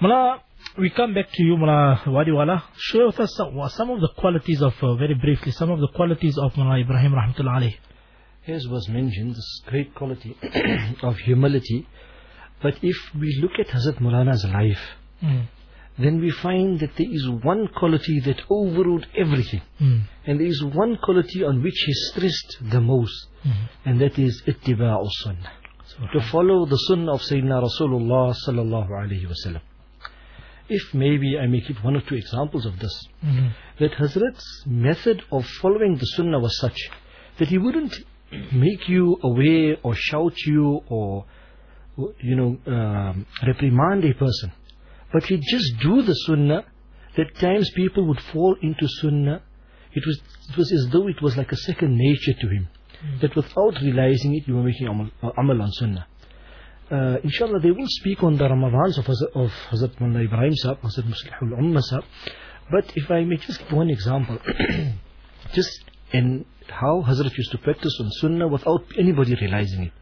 Mullah, we come back to you, Mullah Wadiwala. Share with us some, some of the qualities of, uh, very briefly, some of the qualities of Mullah Ibrahim rahmatullah as was mentioned, this great quality of humility. But if we look at Hazrat Mulana's life, mm. then we find that there is one quality that overruled everything. Mm. And there is one quality on which he stressed the most, mm. and that is ittiba'u sunnah. To follow the sunnah of Sayyidina Rasulullah sallallahu alayhi wasallam. If maybe I may give one or two examples of this, mm-hmm. that Hazrat's method of following the sunnah was such that he wouldn't make you aware or shout you or you know um, reprimand a person but he just do the sunnah that times people would fall into sunnah it was it was as though it was like a second nature to him mm. that without realizing it you were making amal, uh, amal on sunnah uh, inshallah they will speak on the Ramadans of, of Hazrat Mullah Ibrahim Sahib, Hazrat Muslihul Ummah. But if I may just give one example, just in how Hazrat used to practice on Sunnah without anybody realizing it.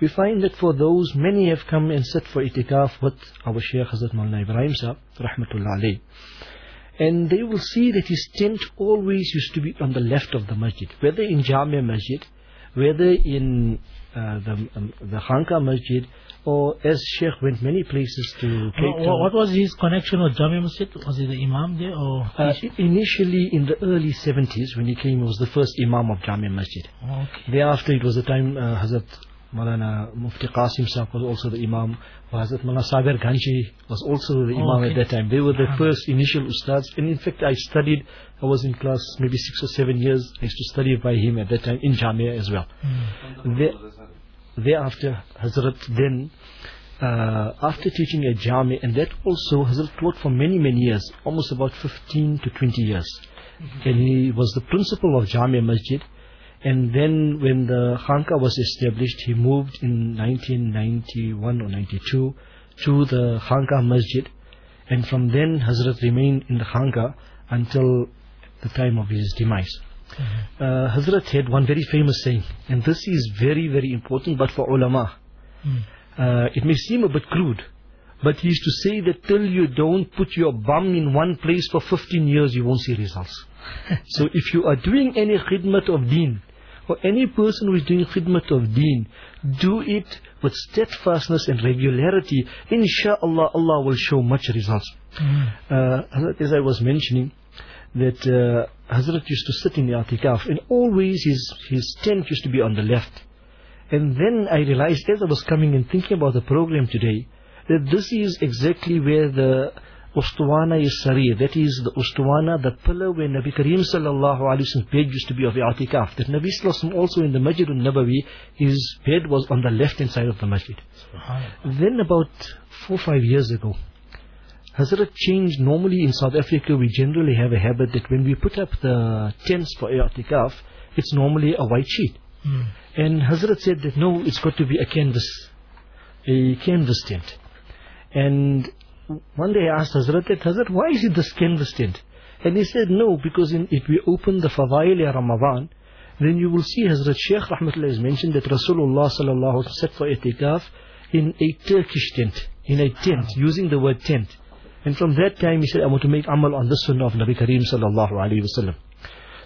We find that for those, many have come and sat for itikaf with our Shaykh Hazrat Maulana Ibrahim Sahib, rahmatullah. And they will see that his tent always used to be on the left of the masjid, whether in Jamia Masjid, whether in uh, the, um, the Khanka Masjid, or as Sheikh went many places to Cape Town. What was his connection with Jamia Masjid? Was he the Imam there? Or uh, initially, in the early 70s, when he came, he was the first Imam of Jamia Masjid. Okay. Thereafter, it was the time uh, Hazrat Malana Mufti Qasim Sahib was also the Imam. Hazrat Malana Sagar Ganji was also the Imam okay. at that time. They were the first initial Ustads. And in fact, I studied, I was in class maybe six or seven years. I used to study by him at that time in Jamia as well. Mm thereafter Hazrat then uh, after teaching at Jamia, and that also Hazrat taught for many many years almost about 15 to 20 years mm-hmm. and he was the principal of Jamia Masjid And then when the Khanka was established, he moved in 1991 or 92 to the Khanka Masjid. And from then Hazrat remained in the Khanka until the time of his demise. Mm-hmm. Uh, Hazrat had one very famous saying, and this is very, very important, but for ulama. Mm. Uh, it may seem a bit crude, but he used to say that till you don't put your bum in one place for 15 years, you won't see results. so if you are doing any khidmat of deen, or any person who is doing khidmat of deen, do it with steadfastness and regularity. Insha'Allah, Allah will show much results. Mm. Uh, as I was mentioning, that uh, Hazrat used to sit in the atikaf, and always his, his tent used to be on the left. And then I realized as I was coming and thinking about the program today, that this is exactly where the Ustuwana is Sari, that is the Ustuwana, the pillar where Nabi Kareem sallallahu alayhi wa bed used to be of the atikaf. That Nabi sallallahu also in the Masjid al-Nabawi, his bed was on the left hand side of the masjid. Then about four five years ago, Hazrat changed. Normally in South Africa, we generally have a habit that when we put up the tents for i'tikaf, it's normally a white sheet. Mm. And Hazrat said that no, it's got to be a canvas, a canvas tent. And one day I asked Hazrat Hazrat, why is it this canvas tent? And he said, no, because in, if we open the Fadail Ramadan, then you will see Hazrat Sheikh Rahmatullah has mentioned that Rasulullah sallallahu set for itikaf in a Turkish tent, in a tent, using the word tent. And from that time he said, I want to make amal on the sunnah of Nabi Kareem sallallahu alayhi wasallam.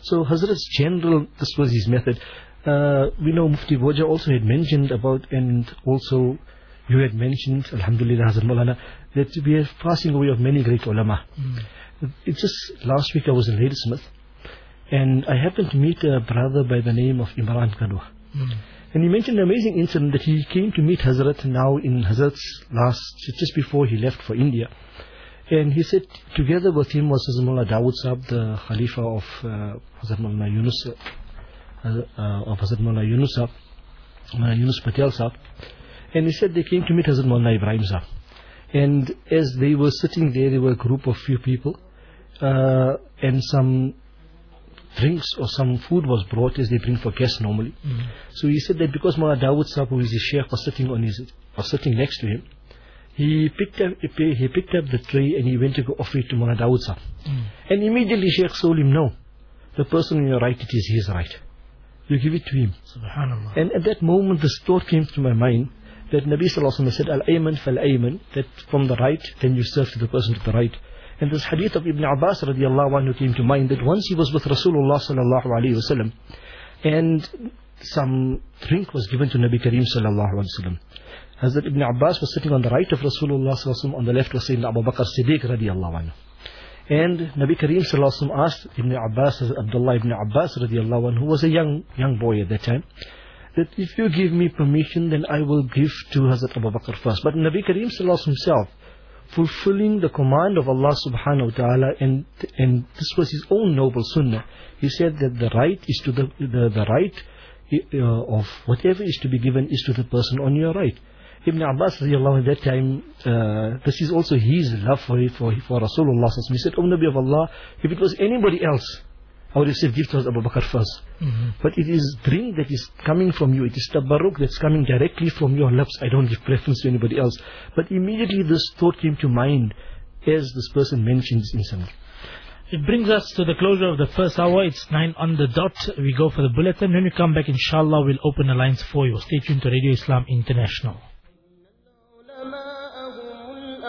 So Hazrat's general, this was his method. Uh, we know Mufti Boja also had mentioned about, and also you had mentioned, Alhamdulillah Hazrat Maulana, that we are passing away of many great ulama. Mm. It's just last week I was in Ladysmith, and I happened to meet a brother by the name of Imran Kadwa. Mm. And he mentioned an amazing incident that he came to meet Hazrat now in Hazrat's last, just before he left for India. And he said together with him was Hazrat Mullah Dawood Sahib, the Khalifa of uh, Hazrat Mullah Yunus, uh, uh, of Hazrat Mullah Yunus Sahib, Mullah Yunus Patel Sahib. And he said they came to meet Hazrat Mullah Ibrahim Sahib. And as they were sitting there, there were a group of few people, uh, and some drinks or some food was brought as they bring for guests normally. Mm. So he said that because Mullah Dawood Sahib, who is his sheikh, was sitting on his, was sitting next to him, he picked up he picked up the tray and he went to go offer it to Mullah Dawood Sahib. Mm. And immediately Sheikh told him, no, the person on your right, it is his right. You give it to him. Subhanallah. And at that moment, this thought came to my mind that Nabi Sallallahu said, Al-Ayman fal-Ayman, that from the right, then you serve to the person to the right. And this hadith of Ibn Abbas radiallahu anhu came to mind that once he was with Rasulullah sallallahu alaihi wasallam, and some drink was given to Nabi Kareem sallallahu alaihi wasallam. Hazrat Ibn Abbas was sitting on the right of Rasulullah sallallahu alaihi wasallam, on the left was Sayyidina Abu Bakr Siddiq radiallahu anhu. And Nabi Kareem sallallahu alaihi wasallam asked Ibn Abbas, Abdullah ibn Abbas radiallahu anhu, who was a young young boy at that time, that if you give me permission, then I will give to Hazrat Abu Bakr first. But Nabi Kareem sallallahu himself, fulfilling the command of Allah subhanahu wa ta'ala and and this was his own noble sunnah. He said that the right is to the the, the right uh, of whatever is to be given is to the person on your right. Ibn Abbas radiallahu at that time, uh, this is also his love for for, for Rasulullah. He said, O Nabi of Allah, if it was anybody else, I would have said give to us Abu Bakr 1st Mm-hmm. But it is drink that is coming from you. It is tabarruk that's coming directly from your lips. I don't give preference to anybody else. But immediately this thought came to mind as this person mentions in some. It brings us to the closure of the first hour. It's 9 on the dot. We go for the bulletin. When we come back, inshallah, we'll open the lines for you. Stay tuned to Radio Islam International.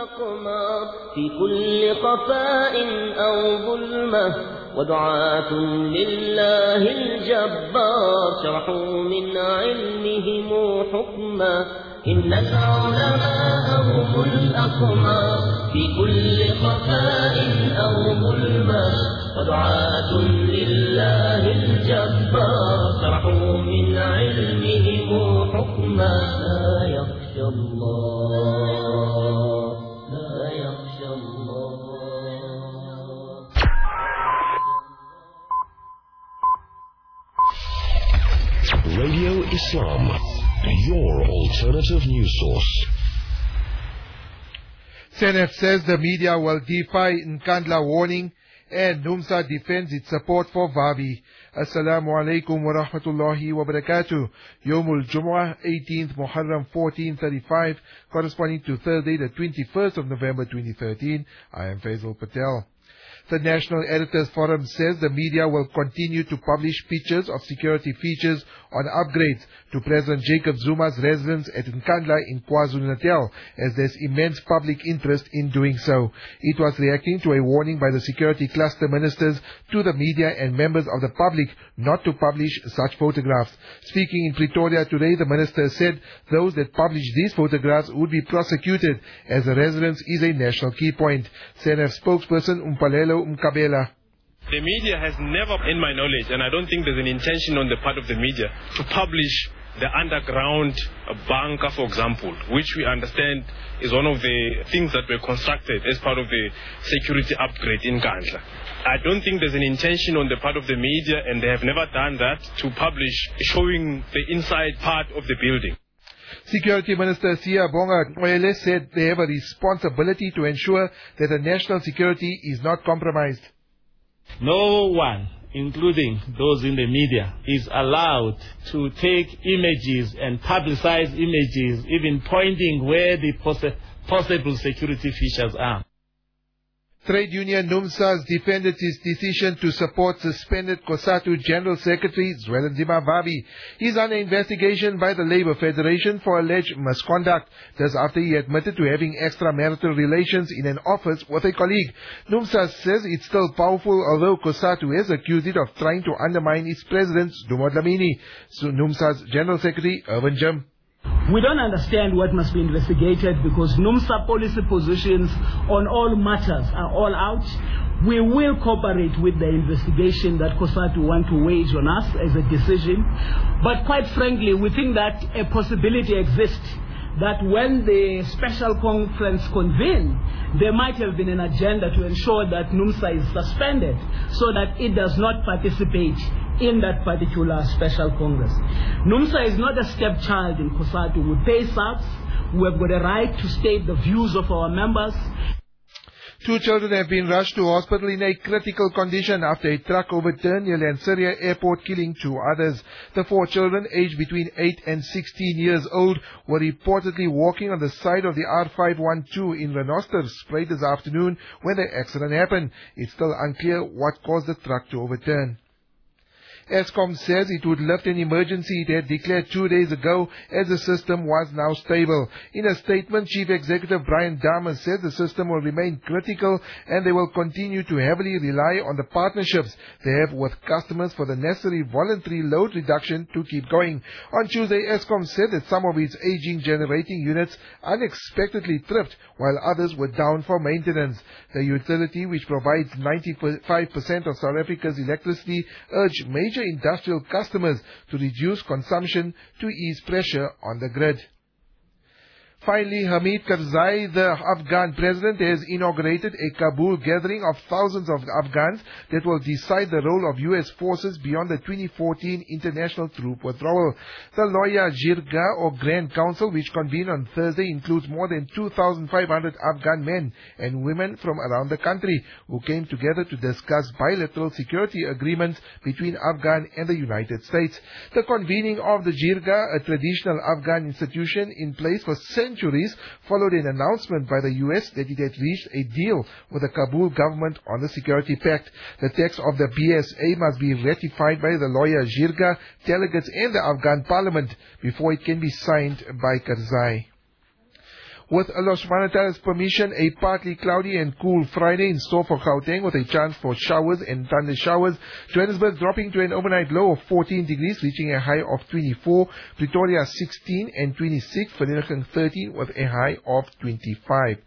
الأقمار في كل قفاء أو ظلمة ودعاة لله الجبار. شرحوا من علمهم حكما. إن العلماء هم الأقمار في كل خفاء أو ظلمة. ودعاة لله الجبار. شرحوا من علمهم حكما. Radio Islam, your alternative news source. SANEF says the media will defy Nkandla warning And NUMSA defends its support for Vavi. Assalamu alaikum wa rahmatullahi wa barakatuh. Yomul Jumu'ah, 18th Muharram 1435, corresponding to Thursday, the 21st of November 2013. I am Faisal Patel. The National Editors Forum says the media will continue to publish pictures of security features on upgrades to President Jacob Zuma's residence at Nkandla in KwaZulu-Natal as there's immense public interest in doing so. It was reacting to a warning by the security cluster ministers to the media and members of the public not to publish such photographs. Speaking in Pretoria today, the minister said those that publish these photographs would be prosecuted as the residence is a national key point. SANEF spokesperson Mpumelelo Mkhabela. The media has never, in my knowledge, and I don't think there's an intention on the part of the media, to publish the underground bunker, for example, which we understand is one of the things that were constructed as part of the security upgrade in Nkandla. I don't think there's an intention on the part of the media, and they have never done that, to publish showing the inside part of the building. Security Minister Siyabonga Cwele said they have a responsibility to ensure that the national security is not compromised. No one, including those in the media, is allowed to take images and publicize images, even pointing where the poss- possible security features are. Trade Union NUMSA has defended its decision to support suspended COSATU General Secretary Zwelinzima Vavi. He's under investigation by the Labour Federation for alleged misconduct. This after he admitted to having extramarital relations in an office with a colleague. NUMSA says it's still powerful although COSATU has accused it of trying to undermine its president, Dumo Dlamini. So NUMSA's General Secretary, Irvin Jim. We don't understand what must be investigated because NUMSA policy positions on all matters are all out. We will cooperate with the investigation that COSATU want to wage on us as a decision. But quite frankly, we think that a possibility exists that when the special conference convened, there might have been an agenda to ensure that NUMSA is suspended so that it does not participate in that particular special congress. NUMSA is not a stepchild in COSATU. We pay subs. We have got a right to state the views of our members. Two children have been rushed to hospital in a critical condition after a truck overturned near Lanseria Airport, killing two others. The four children, aged between 8 and 16 years old, were reportedly walking on the side of the R512 in Renoster Spruit this afternoon when the accident happened. It's still unclear what caused the truck to overturn. Eskom says it would lift an emergency it had declared two days ago as the system was now stable. In a statement, Chief Executive Brian Dames said the system will remain critical and they will continue to heavily rely on the partnerships they have with customers for the necessary voluntary load reduction to keep going. On Tuesday, Eskom said that some of its aging generating units unexpectedly tripped while others were down for maintenance. The utility, which provides 95% of South Africa's electricity, urged major major industrial customers to reduce consumption to ease pressure on the grid. Finally, Hamid Karzai, the Afghan president, has inaugurated a Kabul gathering of thousands of Afghans that will decide the role of U.S. forces beyond the 2014 international troop withdrawal. The Loya Jirga, or Grand Council, which convened on Thursday, includes more than 2,500 Afghan men and women from around the country who came together to discuss bilateral security agreements between Afghan and the United States. The convening of the Jirga, a traditional Afghan institution in place for centuries, centuries followed an announcement by the US that it had reached a deal with the Kabul government on the security pact. The text of the BSA must be ratified by the Loya Jirga, delegates and the Afghan parliament before it can be signed by Karzai. With Allah subhanahu wa ta'ala's permission, a partly cloudy and cool Friday in store for Gauteng with a chance for showers and thunder showers. Johannesburg dropping to an overnight low of 14 degrees, reaching a high of 24. Pretoria 16 and 26. Vereeniging 13 with a high of 25.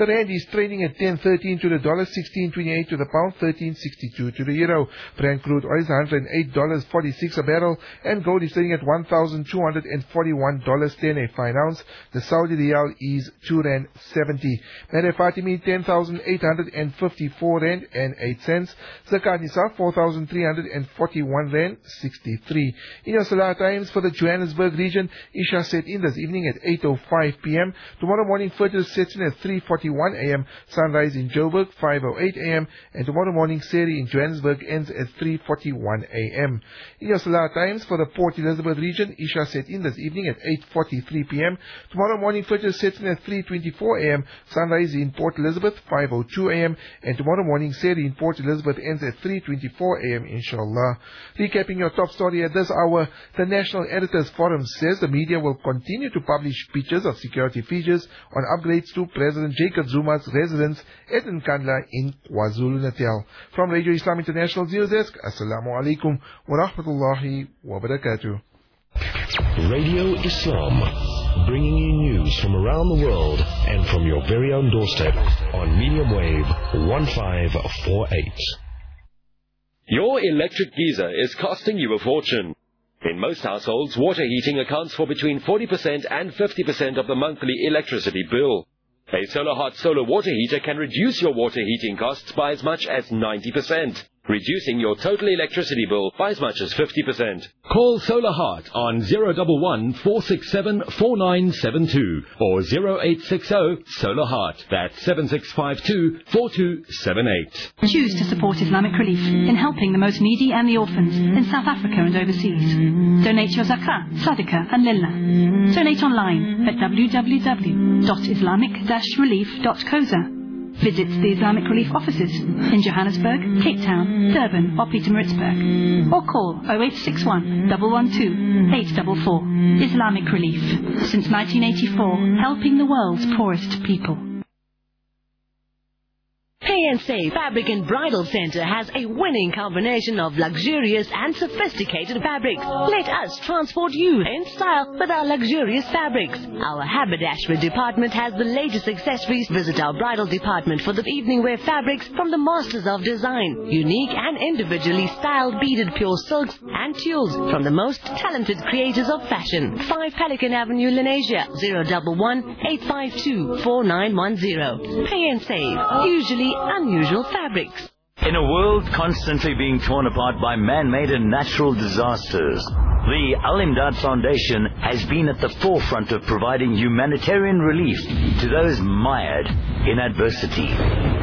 The rand is trading at 10.13 to the dollar, 16.28 to the pound, 13.62 to the euro. Brent crude oil is $108.46 a barrel, and gold is trading at $1,241.10 a fine ounce. The Saudi riyal is is 2 rand 70. Mere Fatimi 10,854 rand and 8 cents. Zakat Nisa 4,341 rand 63. In your Salah times for the Johannesburg region, Isha set in this evening at 8.05 p.m. Tomorrow morning Fajr sets in at 3.41 a.m. Sunrise in Joburg 5.08 a.m. And tomorrow morning Sehri in Johannesburg ends at 3.41 a.m. In your Salah times for the Port Elizabeth region, Isha set in this evening at 8.43 p.m. Tomorrow morning Fajr sets in at 3.24 a.m. Sunrise in Port Elizabeth 5.02 a.m. And tomorrow morning Sehri in Port Elizabeth ends at 3.24 a.m. inshallah. Recapping your top story at this hour, the National Editors Forum says the media will continue to publish pictures of security features on upgrades to President Jacob Zuma's residence at Nkandla in KwaZulu-Natal. From Radio Islam International News Desk, Assalamu alaikum wa rahmatullahi wa barakatuh. Radio Islam, bringing you news from around the world and from your very own doorstep on medium wave 1548. Your electric geyser is costing you a fortune. In most households, water heating accounts for between 40% and 50% of the monthly electricity bill. A solar hot solar water heater can reduce your water heating costs by as much as 90%, reducing your total electricity bill by as much as 50%. Call Solar Heart on 011 467 4972 or 0860 Solar Heart. That's 7652 4278. Choose to support Islamic Relief in helping the most needy and the orphans in South Africa and overseas. Donate your zakah, sadaqah and lillah. Donate online at www.islamic-relief.coza. Visit the Islamic Relief offices in Johannesburg, Cape Town, Durban or Pietermaritzburg or call 0861 112 844. Islamic Relief. Since 1984, helping the world's poorest people. Save Fabric and Bridal Center has a winning combination of luxurious and sophisticated fabrics. Let us transport you in style with our luxurious fabrics. Our haberdashery department has the latest accessories. Visit our bridal department for the evening wear fabrics from the masters of design. Unique and individually styled beaded pure silks and tulles from the most talented creators of fashion. 5 Pelican Avenue, Lenasia, 011 852 4910. Pay and Save. Usually unusual fabrics. In a world constantly being torn apart by man-made and natural disasters, the Al Imdad Foundation has been at the forefront of providing humanitarian relief to those mired in adversity.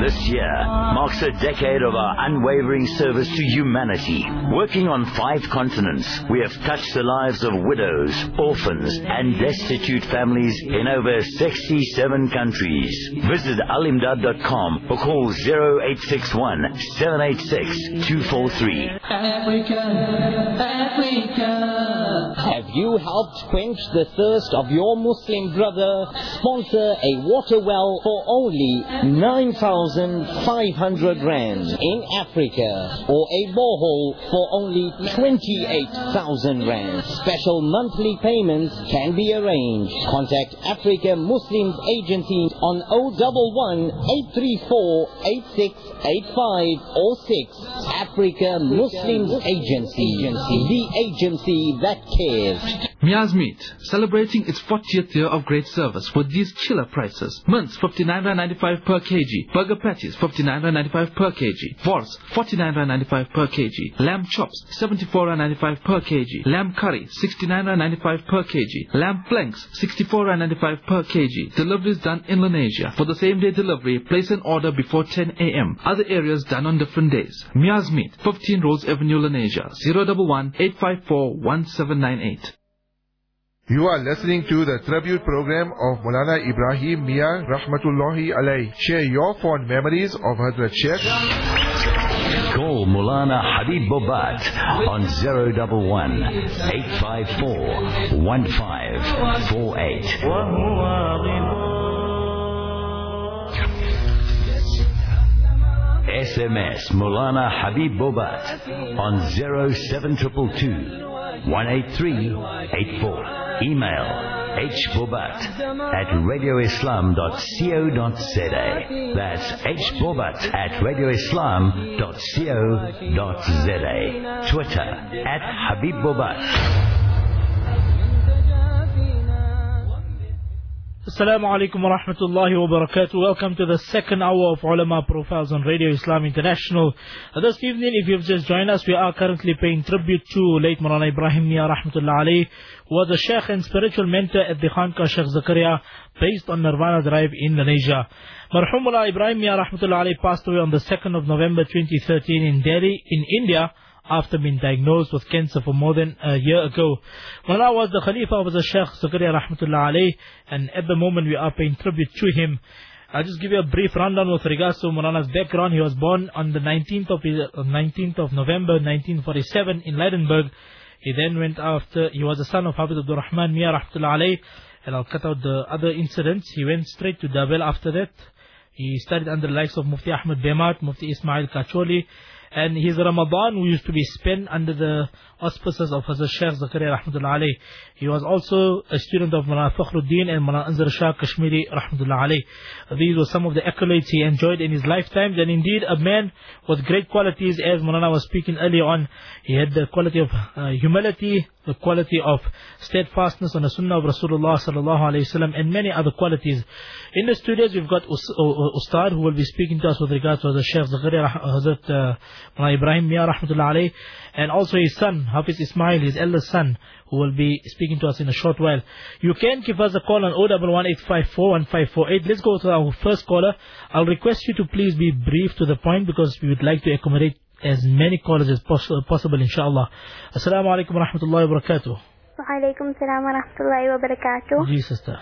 This year marks a decade of our unwavering service to humanity. Working on five continents, we have touched the lives of widows, orphans, and destitute families in over 67 countries. Visit alimdad.com or call 0861 786 243. Africa, Africa. You helped quench the thirst of your Muslim brother? Sponsor a water well for only 9,500 rand in Africa or a borehole for only 28,000 rand. Special monthly payments can be arranged. Contact Africa Muslims Agency on 011 834 8685 or 6. Africa Muslims Agency, the agency that cares. Mia's Meat, celebrating its 40th year of great service with these killer prices. Mince, 59.95 per kg. Burger patties, 59.95 per kg. Wors, 49.95 per kg. Lamb chops, 74.95 per kg. Lamb curry, 69.95 per kg. Lamb flanks, 64.95 per kg. Deliveries done in Lenasia. For the same day delivery, place an order before 10 a.m. Other areas done on different days. Mia's Meat, 15 Rose Avenue, Lenasia. 011 854 1798. You are listening to the tribute program of Mulana Ibrahim Mia Rahmatullahi Alayh. Share your fond memories of Hazrat Sheikh. Call Mulana Habib Bobat on 011 854 1548. SMS Mulana Habib Bobat on 07222 18384. Email hbobat at radioislam.co.za. That's hbobat at radioislam.co.za. Twitter at Habib Bobat. Assalamu alaikum wa rahmatullahi wa barakatuh. Welcome to the second hour of Ulama Profiles on Radio Islam International. Uh, This evening, if you've just joined us, we are currently paying tribute to late Marana Ibrahim Mia Rahmatullah who was a sheikh and spiritual mentor at the Khanka Sheikh Zakaria, based on Nirvana Drive in Lenasia. Marhum Mullah Ibrahim Mia Rahmatullah passed away on the 2nd of November 2013 in Delhi, in India, after being diagnosed with cancer for more than a year ago. Mullah was the Khalifa of the Sheikh Zakaria Rahmatullah alayhi, and at the moment we are paying tribute to him. I'll just give you a brief rundown with regards to Mulana's background. He was born on the 19th of, uh, 19th of November 1947 in Lydenburg. He then went after, he was the son of Hafiz Abdul Rahman Mia Rahmatullah alayhi, and I'll cut out the other incidents. He went straight to Dabhel after that. He studied under the likes of Mufti Ahmed Bemat, Mufti Ismail Kacholi, and his Ramadan used to be spent under the auspices of Hazrat Sheikh Zakaria Rahmatullah. He was also a student of Mulana Fakhruddin and Mulana Anzar Shah Kashmiri Rahmatullah. These were some of the accolades he enjoyed in his lifetime. And indeed, a man with great qualities, as Mulana was speaking earlier on, he had the quality of uh, humility, the quality of steadfastness on the Sunnah of Rasulullah sallallahu alayhi wasallam, and many other qualities. In the studios, we've got uh, uh, Ustad who will be speaking to us with regards to the Sheikh Zakaria Rah- Hazrat uh, Ibrahim Mia Rahmatullah and also his son, Hafiz Ismail, his eldest son, who will be speaking to us in a short while. You can give us a call on 01185415548. Let's go to our first caller. I'll request you to please be brief to the point because we would like to accommodate as many callers as poss- possible, inshallah. Assalamu alaikum wa rahmatullahi wa barakatuh. Walaikum salam wa rahmatullahi wa barakatuh. Ji, sister.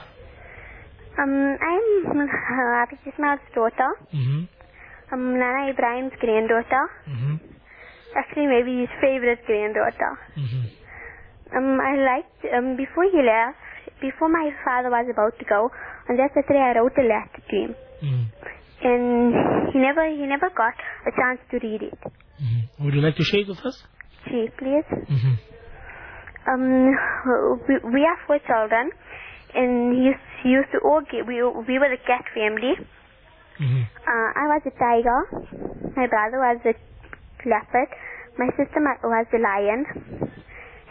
Um, I'm uh, Ismail's daughter. Mm-hmm. Um, Nana Ibrahim's granddaughter. Mm-hmm. Actually, maybe his favorite granddaughter. Mm-hmm. Um, I liked, um, before he left, before my father was about to go, on that Saturday I wrote a letter to him. And he never, he never got a chance to read it. Would you like to share it with us? See, please. Mm-hmm. Um, we, we have four children, and he used, he used to all get, we, we were the cat family. Uh, I was a tiger. My brother was a leopard. My sister was a lion.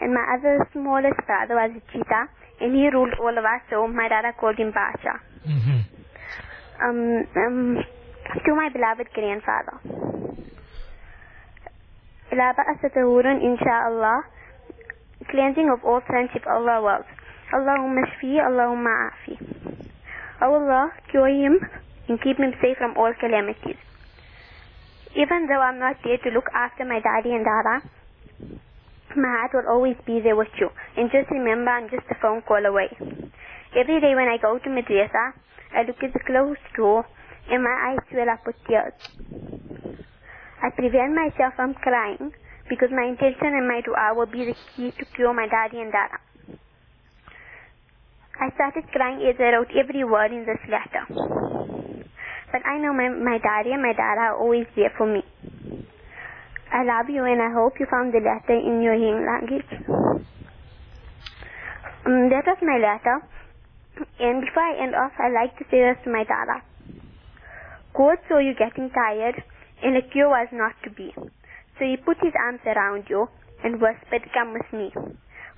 And my other smallest brother was a cheetah. And he ruled all of us, so my dad called him Basha. Um, um, to my beloved grandfather. La ba'asa tahurun insha'Allah. Cleansing of all friendship Allah wills. Allahumma shfi, Allahumma afi. O Allah, cure him and keep him safe from all calamities. Even though I'm not there to look after my daddy and dada, my heart will always be there with you. And just remember, I'm just a phone call away. Every day when I go to madrasa, I look at the closed door and my eyes swell up with tears. I prevent myself from crying because my intention and my dua will be the key to cure my daddy and dada. I started crying as I wrote every word in this letter. But I know my, my daddy and my dada are always there for me. I love you and I hope you found the letter in your Hing language. Um, that was my letter. And before I end off, I like to say this to my dada. God saw you getting tired and a cure was not to be. So he put his arms around you and whispered, come with me.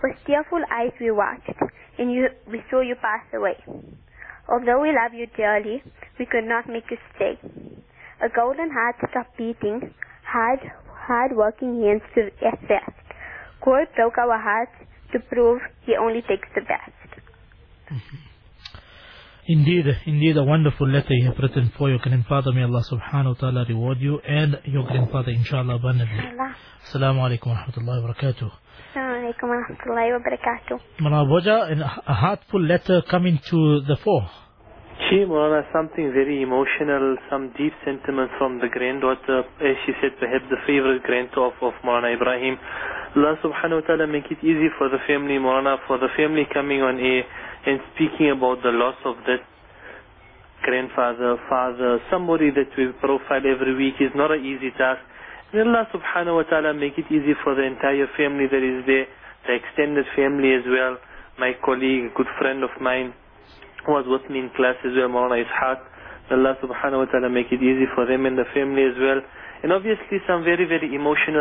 With tearful eyes we watched and you, we saw you pass away. Although we love you dearly, we could not make you stay. A golden heart stopped beating, hard, hard working hands to rest. God broke our hearts to prove he only takes the best. Mm-hmm. Indeed, indeed, a wonderful letter you have written for your grandfather. May Allah subhanahu wa ta'ala reward you and your grandfather, inshallah, abundantly. Allah. Assalamu alaikum wa rahmatullahi wa barakatuh. Assalamu alaikum wa rahmatullahi wa barakatuh. Manaboja, and a heartful letter coming to the fore. She, Mulana, something very emotional, some deep sentiments from the granddaughter, as she said, perhaps the favorite granddaughter of, of Mulana Ibrahim. Allah subhanahu wa ta'ala make it easy for the family, Mulana, for the family coming on air and speaking about the loss of that grandfather, father, somebody that we profile every week is not an easy task. May Allah subhanahu wa ta'ala make it easy for the entire family that is there, the extended family as well, my colleague, a good friend of mine, who was with me in class as well, Maulana Ishaq. Allah subhanahu wa ta'ala make it easy for them and the family as well. And obviously some very, very emotional